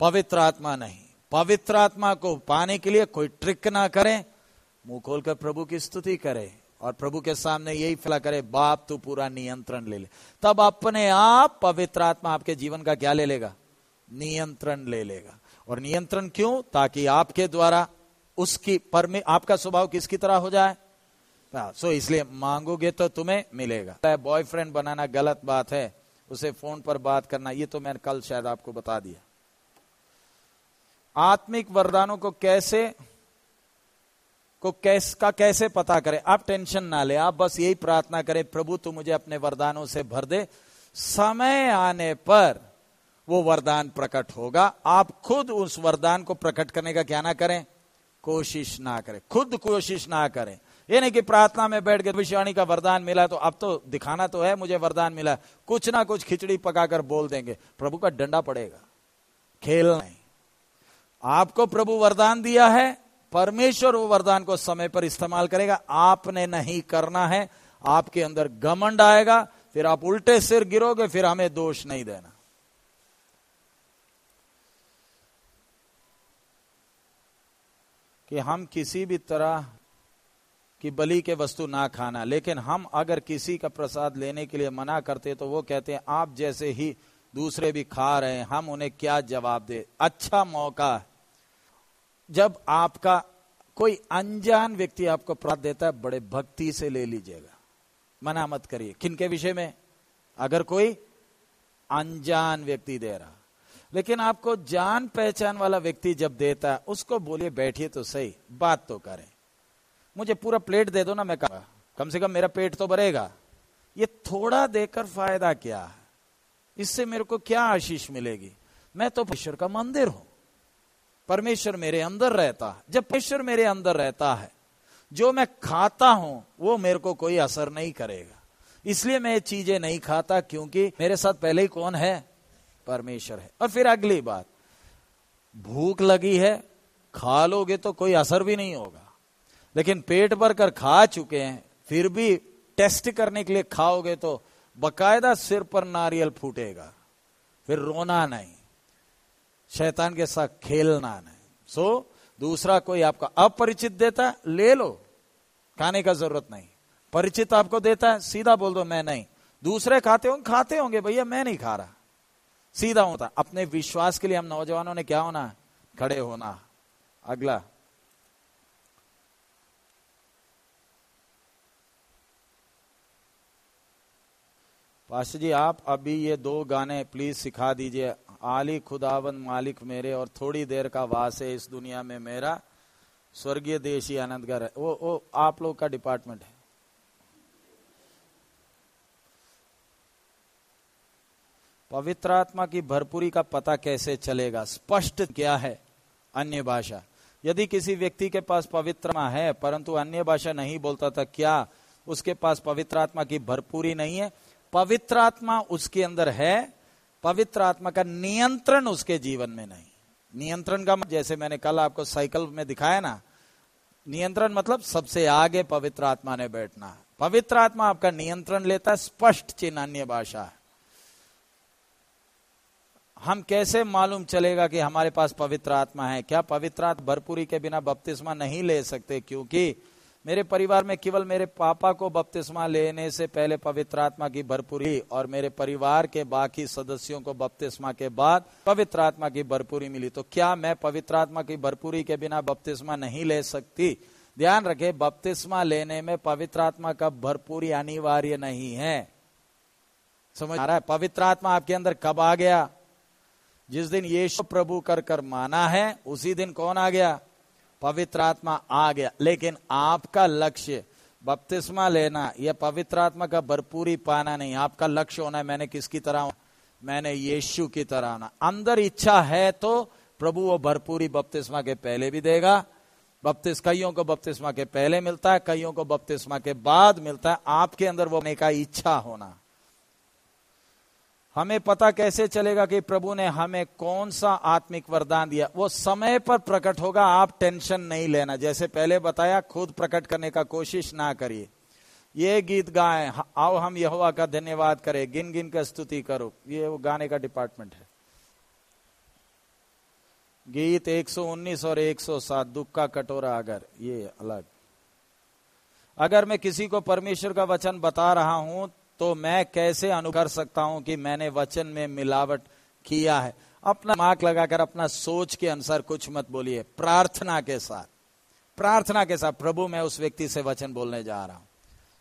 पवित्र आत्मा नहीं। पवित्र आत्मा को पाने के लिए कोई ट्रिक ना करें। मुँह खोलकर प्रभु की स्तुति करे और प्रभु के सामने यही फैसला करे, बाप तू पूरा नियंत्रण ले ले। तब अपने आप पवित्र आत्मा आपके जीवन का क्या ले लेगा? नियंत्रण ले लेगा। और नियंत्रण क्यों? ताकि आपके द्वारा उसकी परमे आपका स्वभाव किसकी तरह हो जाए? हाँ, सो इसलिए मांगोगे तो तुम्हें मिलेगा। बॉयफ्रेंड बनाना गलत बात है उसे फ़ोन पर बात करना ये तो मैंने कल शायद आपको बता दिया। आत्मिक वरदानों को कैसे को कैस का कैसे पता करें? आप टेंशन ना ले आप बस यही प्रार्थना करें प्रभु तू मुझे अपने वरदानों से भर दे। समय आने पर वो वरदान प्रकट होगा। आप खुद उस वरदान को प्रकट करने का क्या ना करें? कोशिश ना करें। खुद कोशिश ना करें। ये नहीं कि प्रार्थना में बैठ गए, भविष्यवाणी का वरदान मिला तो अब तो दिखाना तो है, मुझे वरदान मिला। कुछ ना कुछ खिचड़ी पकाकर बोल देंगे, प्रभु का डंडा पड़ेगा। खेल नहीं आपको प्रभु वरदान दिया है, परमेश्वर वो वरदान को समय पर इस्तेमाल करेगा। आपने नहीं करना है, आपके अंदर घमंड आएगा, फिर आप उल्टे सिर गिरोगे, फिर हमें दोष नहीं देना। कि हम किसी भी तरह की बलि के वस्तु ना खाना। लेकिन हम अगर किसी का प्रसाद लेने के लिए मना करते तो वो कहते हैं, आप जैसे ही दूसरे भी खा रहे हैं, हम उन्हें क्या जवाब दे? अच्छा मौका। जब आपका कोई अनजान व्यक्ति आपको प्रसाद देता है, बड़े भक्ति से ले लीजिएगा। मना मत करिए। किन के विषय में? अगर कोई अनजान व्यक्ति दे रहा। लेकिन आपको जान पहचान वाला व्यक्ति जब देता है, उसको बोलिए, बैठिए तो सही, बात तो करें। मुझे पूरा प्लेट दे दो ना, मैं कहा, कम से कम मेरा पेट तो भरेगा। ये थोड़ा देकर फ़ायदा क्या है? इससे मेरे को क्या आशीष मिलेगी? मैं तो ईश्वर का मंदिर हूँ। परमेश्वर मेरे अंदर रहता है। जब परमेश्वर मेरे अंदर रहता है, जो मैं खाता हूँ, वो मेरे को कोई असर नहीं करेगा। इसलिए मैं ये चीज़ें नहीं खाता, क्योंकि मेरे साथ पहले ही कौन है? परमेश्वर है। और फिर अगली बात, भूख लगी है, खा लोगे तो कोई असर भी नहीं होगा। लेकिन पेट भर कर खा चुके हैं, फिर भी टेस्ट करने के लिए खाओगे तो बकायदा सिर पर नारियल फूटेगा। फिर रोना नहीं। शैतान के साथ खेलना नहीं। सो, दूसरा कोई आपका अपरिचित देता ले लो। खाने का ज़रूरत नहीं। परिचित आपको देता है, सीधा बोल दो, मैं नहीं। दूसरे खाते होंगे खाते होंगे, भैया, मैं नहीं खा रहा। सीधा होता। अपने विश्वास के लिए हम नौजवानों ने क्या होना? खड़े होना। अगला। पाश जी, आप अभी ये दो गाने प्लीज़ सिखा दीजिए। आली खुदावन मालिक मेरे और थोड़ी देर का वास है इस दुनिया में मेरा। स्वर्गीय देशी आनंदगर है। वो वो आप लोग का डिपार्टमेंट है। पवित्र आत्मा की भरपूरी का पता कैसे चलेगा? स्पष्ट क्या है? अन्य भाषा। यदि किसी व्यक्ति के पास पवित्र है, परंतु अन्य भाषा नहीं बोलता था क्या उसके पास पवित्र आत्मा की भरपूरी नहीं है? पवित्र आत्मा उसके अंदर है पवित्र आत्मा का नियंत्रण उसके जीवन में नहीं। नियंत्रण का जैसे मैंने कल आपको साइकिल में दिखाया ना, नियंत्रण मतलब सबसे आगे पवित्र आत्मा ने बैठना। पवित्र आत्मा आपका नियंत्रण लेता है, स्पष्ट चिन्ह अन्य भाषा। है हम कैसे मालूम चलेगा कि हमारे पास पवित्र आत्मा है? क्या पवित्र आत्मा भरपूरी के बिना बपतिस्मा नहीं ले सकते? क्योंकि मेरे परिवार में केवल मेरे पापा को बपतिस्मा लेने से पहले पवित्र आत्मा की भरपूरी और मेरे परिवार के बाकी सदस्यों को बपतिस्मा के बाद पवित्र आत्मा की भरपूरी मिली। तो क्या मैं पवित्र आत्मा की भरपूरी के बिना बपतिस्मा नहीं ले सकती? ध्यान रखे, बपतिस्मा लेने में पवित्र आत्मा का भरपूरी अनिवार्य नहीं है। समझ आ रहा है? पवित्र आत्मा आपके अंदर कब आ गया? जिस दिन यीशु प्रभु कर कर माना है, उसी दिन कौन आ गया? पवित्र आत्मा आ गया। लेकिन आपका लक्ष्य बपतिस्मा लेना, यह पवित्र आत्मा का भरपूरी पाना नहीं। आपका लक्ष्य होना है, मैंने किसकी तरह मैंने यीशु की तरह होना। अंदर इच्छा है तो प्रभु वो भरपूरी बपतिस्मा के पहले भी देगा। बपतिस, कईयों को बपतिस्मा के पहले मिलता है, कईयों को बपतिस्मा के बाद मिलता है। आपके अंदर वो का इच्छा होना। हमें पता कैसे चलेगा कि प्रभु ने हमें कौन सा आत्मिक वरदान दिया? वो समय पर प्रकट होगा, आप टेंशन नहीं लेना। जैसे पहले बताया, खुद प्रकट करने का कोशिश ना करिए। ये गीत गाएँ आओ हम यहोवा का धन्यवाद करें गिन गिन कर स्तुति करो। ये वो गाने का डिपार्टमेंट है। गीत 119 और 107 दुख का कटोरा अगर, ये अलग। अगर मैं किसी को परमेश्वर का वचन बता रहा हूँ तो मैं कैसे अनु कर सकता हूँ कि मैंने वचन में मिलावट किया है? अपना मार्क लगाकर, अपना सोच के अनुसार कुछ मत बोलिए। प्रार्थना के साथ। प्रार्थना के साथ, प्रभु, मैं उस व्यक्ति से वचन बोलने जा रहा हूँ।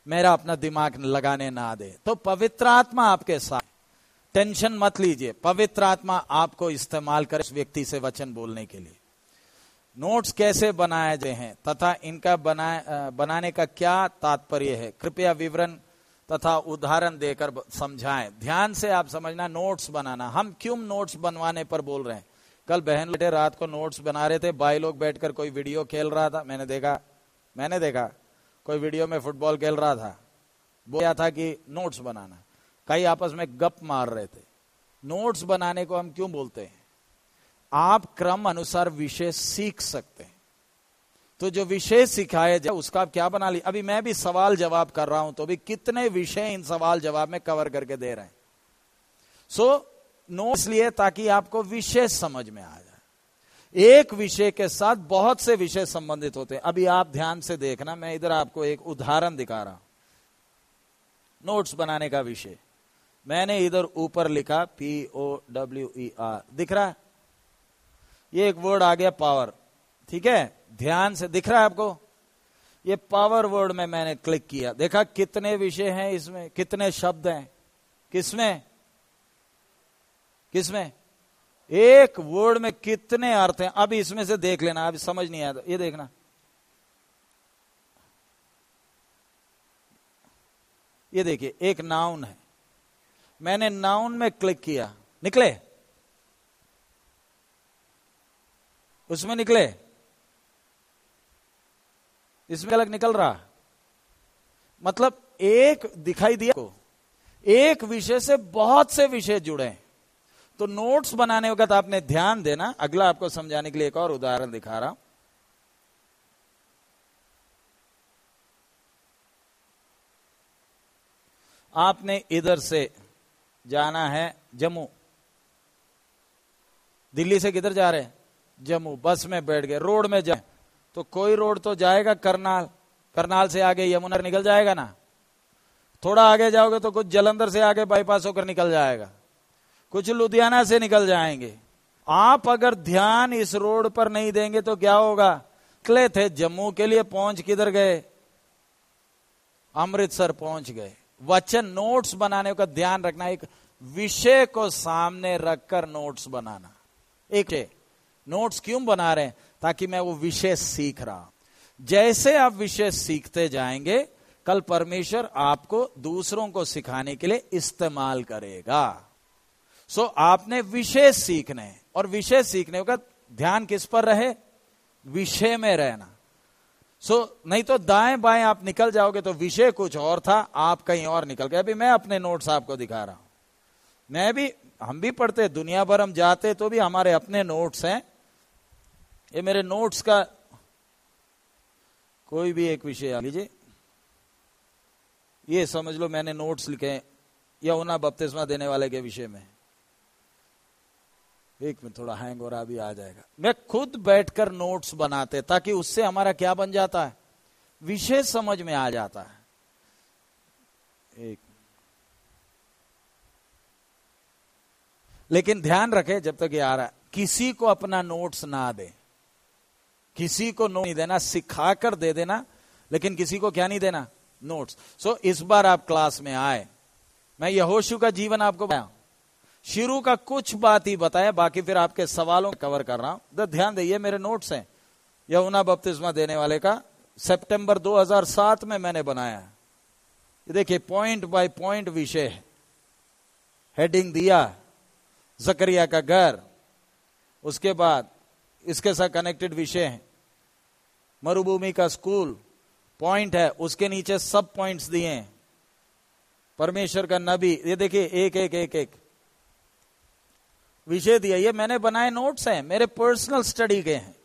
मेरा अपना दिमाग लगाने ना दे। तो पवित्र आत्मा आपके साथ। टेंशन मत लीजिए। पवित्र आत्मा आपको इस्तेमाल करे उस व्यक्ति से वचन बोलने के लिए। नोट्स कैसे बनाए गए हैं? तथा इनका बनाए बनाने का क्या तात्पर्य है? कृपया विवरण तथा उदाहरण देकर समझाएँ। ध्यान से आप समझना नोट्स बनाना। हम क्यों नोट्स बनवाने पर बोल रहे हैं? कल बहन बेटे रात को नोट्स बना रहे थे, भाई लोग बैठकर कोई वीडियो खेल रहा था। मैंने देखा मैंने देखा, कोई वीडियो में फुटबॉल खेल रहा था। बोला था कि नोट्स बनाना। कई आपस में गप मार रहे थे। नोट्स बनाने को हम क्यों बोलते हैं? आप क्रम अनुसार विषय सीख सकते हैं। तो जो विषय सिखाया जाए उसका आप क्या बना लिया अभी मैं भी सवाल जवाब कर रहा हूँ तो अभी कितने विषय इन सवाल जवाब में कवर करके दे रहे हैं? सो नो इसलिए ताकि आपको विषय समझ में आ जाए। एक विषय के साथ बहुत से विषय संबंधित होते हैं। अभी आप ध्यान से देखना, मैं इधर आपको एक उदाहरण दिखा रहा हूँ। नोट्स बनाने का विषय। मैंने इधर ऊपर लिखा पी ओ डब्ल्यू आर दिख रहा है? ये एक वर्ड आ गया पावर ठीक है? ध्यान से दिख रहा है आपको? ये पावर वर्ड में मैंने क्लिक किया। देखा कितने विषय हैं इसमें, कितने शब्द हैं। किसमें? किसमें? एक वर्ड में कितने अर्थ हैं? अब इसमें से देख लेना अभी समझ नहीं आया ये देखना। ये देखिए, एक नाउन है। मैंने नाउन में क्लिक किया। निकले? उसमें निकले? इसमें अलग निकल रहा। मतलब एक दिखाई दिया को। एक विषय से बहुत से विषय जुड़े तो नोट्स बनाने वक्त आपने ध्यान देना। अगला आपको समझाने के लिए एक और उदाहरण दिखा रहा हूँ। आपने इधर से जाना है जम्मू। दिल्ली से किधर जा रहे हैं? जम्मू। बस में बैठ गए, रोड में जाए तो कोई रोड तो जाएगा करनाल करनाल से आगे यमुना निकल जाएगा ना? थोड़ा आगे जाओगे तो कुछ जलंधर से आगे बाईपास होकर निकल जाएगा। कुछ लुधियाना से निकल जाएँगे। आप अगर ध्यान इस रोड पर नहीं देंगे तो क्या होगा? निकले थे जम्मू के लिए पहुँच किधर गए? अमृतसर पहुँच गए। वचन नोट्स बनाने का ध्यान रखना, एक विषय को सामने रखकर नोट्स बनाना। एक नोट्स क्यों बना रहे हैं? ताकि मैं वो विषय सीख रहा जैसे आप विषय सीखते जाएँगे, कल परमेश्वर आपको दूसरों को सिखाने के लिए इस्तेमाल करेगा। सो, आपने विषय सीखने, और विषय सीखने का ध्यान किस पर रहे? विषय में रहना। सो, नहीं तो दाएँ बाएँ आप निकल जाओगे तो विषय कुछ और था, आप कहीं और निकल गए। अभी मैं अपने नोट्स आपको दिखा रहा हूँ। मैं भी, हम भी पढ़ते, दुनिया भर हम जाते तो भी हमारे अपने नोट्स हैं। ये मेरे नोट्स का कोई भी एक विषय आ लीजिए। ये समझ लो मैंने नोट्स लिखे या उना बपतिस्मा देने वाले के विषय में। एक में थोड़ा हैंग हो रहा अभी आ जाएगा। मैं खुद बैठकर नोट्स बनाते, ताकि उससे हमारा क्या बन जाता है? विषय समझ में आ जाता है। एक लेकिन ध्यान रखे, जब तक ये आ रहा है, किसी को अपना नोट्स ना दे। किसी को नोट नहीं देना सिखा कर दे देना लेकिन किसी को क्या नहीं देना? नोट्स सो so, इस बार आप क्लास में आए। मैं यहोशु का जीवन आपको बताया। शुरू का कुछ बात ही बताया बाकी फिर आपके सवालों कवर कर रहा हूँ। तो ध्यान दे मेरे नोट्स हैं। यमुना बपतिस्मा देने वाले का सितंबर 2007 में मैंने बनाया। ये देखिए पॉइंट बाय पॉइंट विषय है। हेडिंग दिया जकरिया का घर। उसके बाद इसके साथ कनेक्टेड विषय है। मरुभूमि का स्कूल पॉइंट है उसके नीचे सब पॉइंट्स दिए हैं। परमेश्वर का नबी ये देखिए एक एक एक एक। विषय दिया ये मैंने बनाए नोट्स हैं मेरे पर्सनल स्टडी के हैं।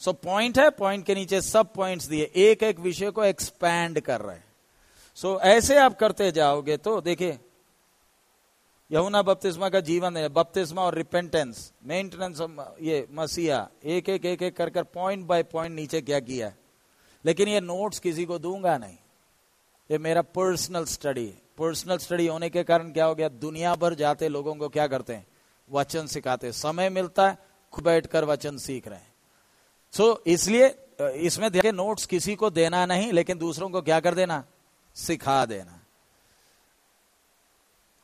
सो so, पॉइंट है पॉइंट के नीचे सब पॉइंट्स दिए एक एक विषय को एक्सपैंड कर रहे हैं। सो so, ऐसे आप करते जाओगे तो देखिए यमुना बपतिस्मा का जीवन है बपतिस्मा और रिपेंटेंस मेंटेनेंस ये मसीहा एक एक एक एक कर कर पॉइंट बाय पॉइंट नीचे क्या किया है? लेकिन ये नोट्स किसी को दूँगा नहीं। ये मेरा पर्सनल स्टडी पर्सनल स्टडी होने के कारण क्या हो गया? दुनिया भर जाते लोगों को क्या करते हैं? वचन सिखाते समय मिलता है खुद बैठ कर वचन सीख रहे हैं। सो so, इसलिए इसमें नोट्स किसी को देना नहीं लेकिन दूसरों को क्या कर देना? सिखा देना।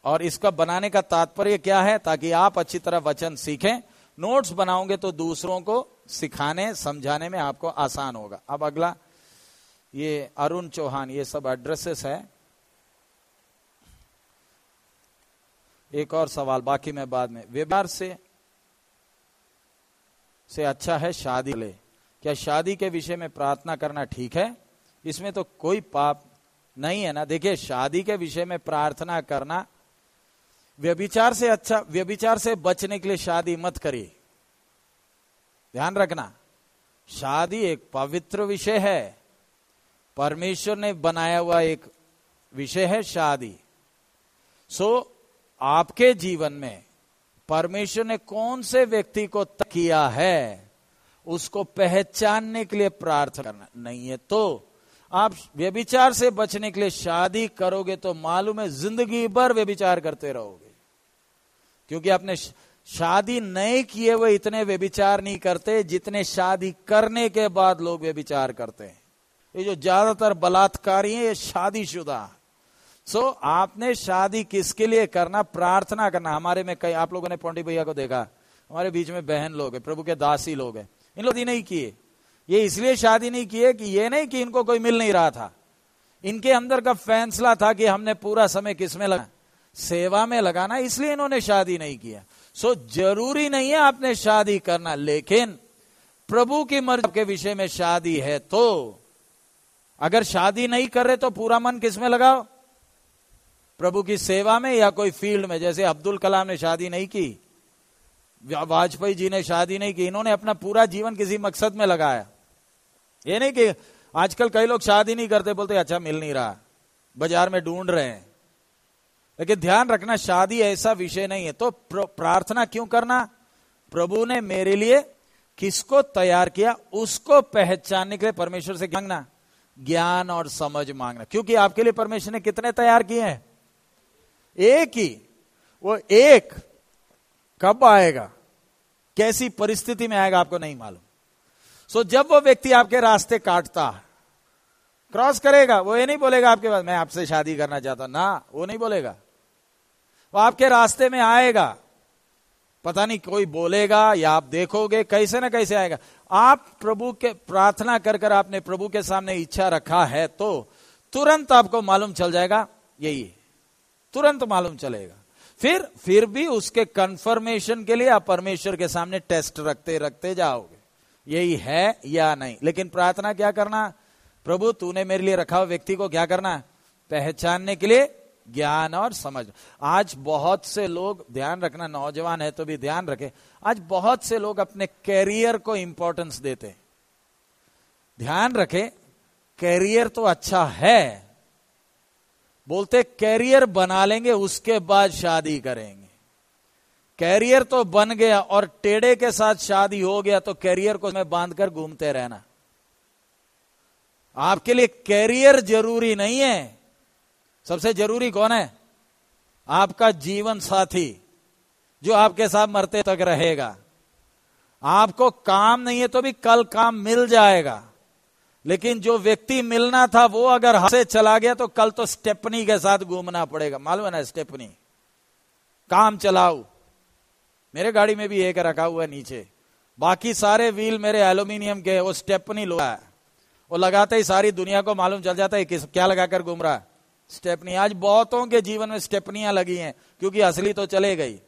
और इसका बनाने का तात्पर्य क्या है? ताकि आप अच्छी तरह वचन सीखें। नोट्स बनाओगे तो दूसरों को सिखाने, समझाने में आपको आसान होगा। अब अगला, ये अरुण चौहान, ये सब एड्रेसेस है। एक और सवाल, बाकी मैं बाद में। व्यवहार से से अच्छा है शादी ले। क्या शादी के विषय में प्रार्थना करना ठीक है? इसमें तो कोई पाप नहीं है ना। देखिए, शादी के विषय में प्रार्थना करना व्यभिचार से अच्छा व्यभिचार से बचने के लिए शादी मत करिए। ध्यान रखना, शादी एक पवित्र विषय है। परमेश्वर ने बनाया हुआ एक विषय है शादी। सो आपके जीवन में परमेश्वर ने कौन से व्यक्ति को किया है, उसको पहचानने के लिए प्रार्थना करना नहीं है। तो आप व्यभिचार से बचने के लिए शादी करोगे तो मालूम है, ज़िंदगी भर व्यभिचार करते रहोगे। क्योंकि आपने शादी नहीं किए हुए इतने व्यभिचार नहीं करते जितने शादी करने के बाद लोग व्यभिचार करते हैं। ये जो ज़्यादातर बलात्कारी है ये शादीशुदा। सो so, आपने शादी किसके लिए करना? प्रार्थना करना। हमारे में कई आप लोगों ने पौंडी भैया को देखा। हमारे बीच में बहन लोग है प्रभु के दासी लोग हैं। इन लोग नहीं किए। ये इसलिए शादी नहीं किए कि ये नहीं कि इनको कोई मिल नहीं रहा था। इनके अंदर का फैसला था कि हमने पूरा समय किसमें लगा सेवा में लगाना, इसलिए इन्होंने शादी नहीं किया सो ज़रूरी नहीं है आपने शादी करना, लेकिन प्रभु की मर्ज़ी के विषय में शादी है तो। अगर शादी नहीं कर रहे तो पूरा मन किसमें लगाओ? प्रभु की सेवा में या कोई फ़ील्ड में? जैसे अब्दुल कलाम ने शादी नहीं की वाजपेयी जी ने शादी नहीं की, इन्होंने अपना पूरा जीवन किसी मकसद में लगाया। ये नहीं कि आजकल कई लोग शादी नहीं करते, बोलते अच्छा मिल नहीं रहा। बाज़ार में ढूंढ रहे हैं। लेकिन ध्यान रखना, शादी ऐसा विषय नहीं है। तो प्रार्थना क्यों करना? प्रभु ने मेरे लिए किसको तैयार किया? उसको पहचानने के लिए परमेश्वर से मांगना, ज्ञान और समझ मांगना। क्योंकि आपके लिए परमेश्वर ने कितने तैयार किए हैं? एक ही। वो एक कब आएगा? कैसी परिस्थिति में आएगा आपको नहीं मालूम। सो जब वो व्यक्ति आपके रास्ते काटता क्रॉस करेगा, वो ये नहीं बोलेगा आपके पास, मैं आपसे शादी करना चाहता ना, वो नहीं बोलेगा। वो आपके रास्ते में आएगा। पता नहीं कोई बोलेगा या आप देखोगे, कैसे ना कैसे आएगा। आप प्रभु के, प्रार्थना कर कर आपने प्रभु के सामने इच्छा रखा है तो तुरंत आपको मालूम चल जाएगा, यही तुरंत मालूम चलेगा। फिर फिर भी उसके कंफर्मेशन के लिए आप परमेश्वर के सामने टेस्ट रखते रखते जाओगे। यही है या नहीं? लेकिन प्रार्थना क्या करना? प्रभु, तूने मेरे लिए रखा हुआ व्यक्ति को क्या करना? पहचानने के लिए ज्ञान और समझ। आज बहुत से लोग, ध्यान रखना, नौजवान है तो भी ध्यान रखे, आज बहुत से लोग अपने कैरियर को इंपॉर्टेंस देते ध्यान रखे कैरियर तो अच्छा है। बोलते कैरियर बना लेंगे, उसके बाद शादी करेंगे। कैरियर तो बन गया और टेढ़े के साथ शादी हो गया तो कैरियर को मैं बांधकर घूमते रहना। आपके लिए कैरियर ज़रूरी नहीं है। सबसे ज़रूरी कौन है? आपका जीवन साथी, जो आपके साथ मरते तक रहेगा। आपको काम नहीं है तो भी कल काम मिल जाएगा। लेकिन जो व्यक्ति मिलना था, वो अगर हाथ से चला गया तो कल तो स्टेपनी के साथ घूमना पड़ेगा। मालूम है ना, स्टेपनी? काम चलाऊ मेरे गाड़ी में भी एक रखा हुआ है नीचे। बाकी सारे व्हील मेरे एल्यूमिनियम के, वो स्टेपनी लो है। वो लगाते ही सारी दुनिया को मालूम चल जाता है किस क्या लगाकर घूम रहा है। स्टेपनी आज बहुतों के जीवन में स्टेपनियाँ लगी हैं क्योंकि असली तो चले गई।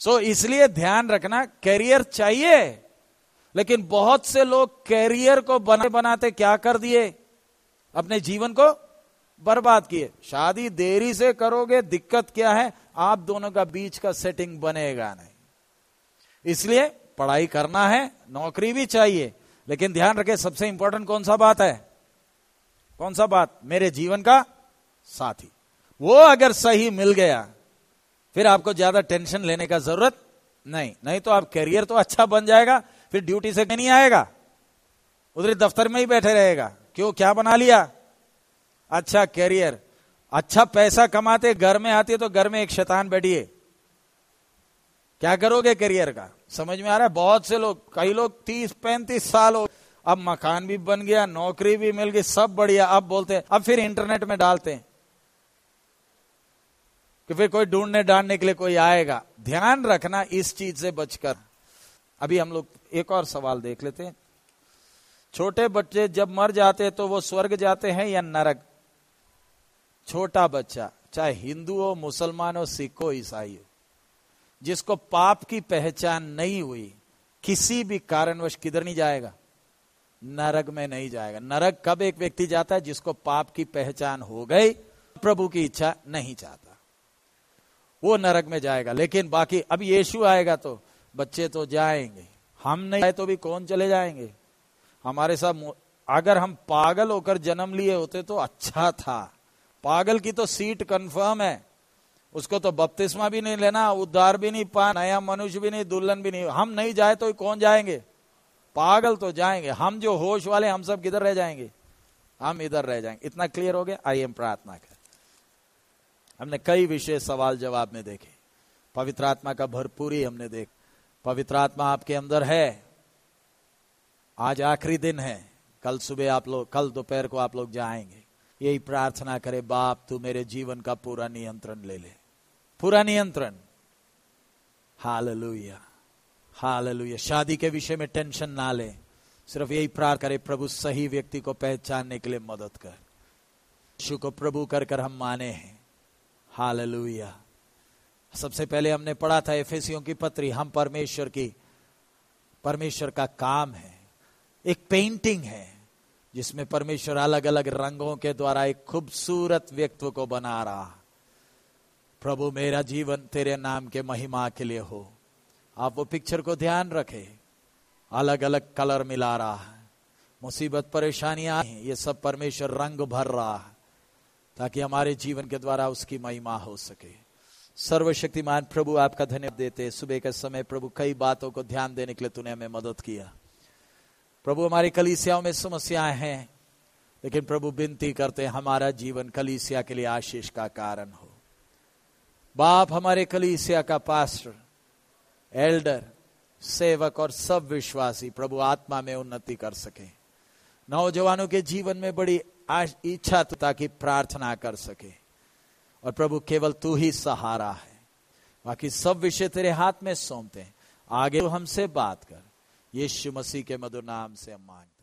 सो so, इसलिए ध्यान रखना कैरियर चाहिए लेकिन बहुत से लोग कैरियर को बना बनाते क्या कर दिए? अपने जीवन को बर्बाद किए। शादी देरी से करोगे दिक्कत क्या है? आप दोनों का बीच का सेटिंग बनेगा नहीं। इसलिए पढ़ाई करना है नौकरी भी चाहिए लेकिन ध्यान रखे सबसे इंपॉर्टेंट कौन सा बात है? कौन सा बात? मेरे जीवन का साथी। वो अगर सही मिल गया, फिर आपको ज़्यादा टेंशन लेने का ज़रूरत नहीं। नहीं तो आप करियर तो अच्छा बन जाएगा, फिर ड्यूटी से नहीं आएगा। उधर दफ्तर में ही बैठे रहेगा। क्यों? क्या बना लिया? अच्छा करियर अच्छा पैसा कमाते, घर में आती तो घर में एक शैतान बैठिए। क्या करोगे करियर का? समझ में आ रहा है? बहुत से लोग, कई लोग तीस, पैंतीस साल हो अब मकान भी बन गया, नौकरी भी मिल गई, सब बढ़िया। अब बोलते हैं, अब फिर इंटरनेट में डालते हैं कि फिर कोई ढूँढने डालने के लिए कोई आएगा। ध्यान रखना इस चीज़ से बचकर। अभी हम लोग एक और सवाल देख लेते हैं। छोटे बच्चे जब मर जाते हैं तो वो स्वर्ग जाते हैं या नरक? छोटा बच्चा, चाहे हिंदू हो, मुसलमान हो, सिख हो, ईसाई हो, जिसको पाप की पहचान नहीं हुई, किसी भी कारणवश किधर नहीं जाएगा? नरक में नहीं जाएगा। नरक कब एक व्यक्ति जाता है जिसको पाप की पहचान हो गई, प्रभु की इच्छा नहीं चाहता। वो नरक में जाएगा। लेकिन बाकी अब यीशु आएगा तो बच्चे तो जाएँगे। हम नहीं आए तो भी कौन चले जाएँगे? हमारे साथ अगर हम पागल होकर जन्म लिए होते तो अच्छा था। पागल की तो सीट कंफर्म है। उसको तो बपतिस्मा भी नहीं लेना, उद्धार भी नहीं पा नया मनुष्य भी नहीं, दुल्हन भी नहीं। हम नहीं जाए तो कौन जाएँगे? पागल तो जाएँगे। हम जो होश वाले, हम सब किधर रह जाएँगे? हम इधर रह जाएँगे। इतना क्लियर हो गया? आई एम प्रार्थना कर। हमने कई विषय सवाल जवाब में देखे। पवित्र आत्मा का भरपूरी हमने देख। पवित्र आत्मा आपके अंदर है। आज आखिरी दिन है। कल सुबह आप लोग, कल दोपहर को आप लोग जाएँगे। यही प्रार्थना करे, बाप, तू मेरे जीवन का पूरा नियंत्रण ले ले। पूरा नियंत्रण। हाल हाल शादी के विषय में टेंशन ना ले। सिर्फ़ यही प्रार करे, प्रभु सही व्यक्ति को पहचानने के लिए मदद कर। यीशु को प्रभु कर कर हम माने हैं। हाल सबसे पहले हमने पढ़ा था एफएसियों की पत्री, हम परमेश्वर की, परमेश्वर का काम है। एक पेंटिंग है, जिसमें परमेश्वर अलग अलग रंगों के द्वारा एक खूबसूरत व्यक्ति को बना रहा। प्रभु मेरा जीवन तेरे नाम के महिमा के लिए हो। आप वो पिक्चर को ध्यान रखे। अलग अलग कलर मिला रहा है। मुसीबत परेशानियाँ ये सब परमेश्वर रंग भर रहा है, ताकि हमारे जीवन के द्वारा उसकी महिमा हो सके। सर्वशक्तिमान प्रभु, आपका धन्यवाद देते सुबह के समय प्रभु, कई बातों को ध्यान देने के लिए तूने हमें मदद किया। प्रभु, हमारी कलीसियाओं में समस्याएँ हैं, लेकिन प्रभु, विनती करते हमारा जीवन कलीसिया के लिए आशीष का कारण हो। बाप हमारे कलीसिया का पास्टर एल्डर, सेवक और सब विश्वासी प्रभु आत्मा में उन्नति कर सके। नौजवानों के जीवन में बड़ी इच्छा ताकि प्रार्थना कर सके। और प्रभु, केवल तू ही सहारा है। बाकी सब विषय तेरे हाथ में सौंपते हैं। आगे तो हमसे बात कर। यीशु मसीह के मधुर नाम से हम मांग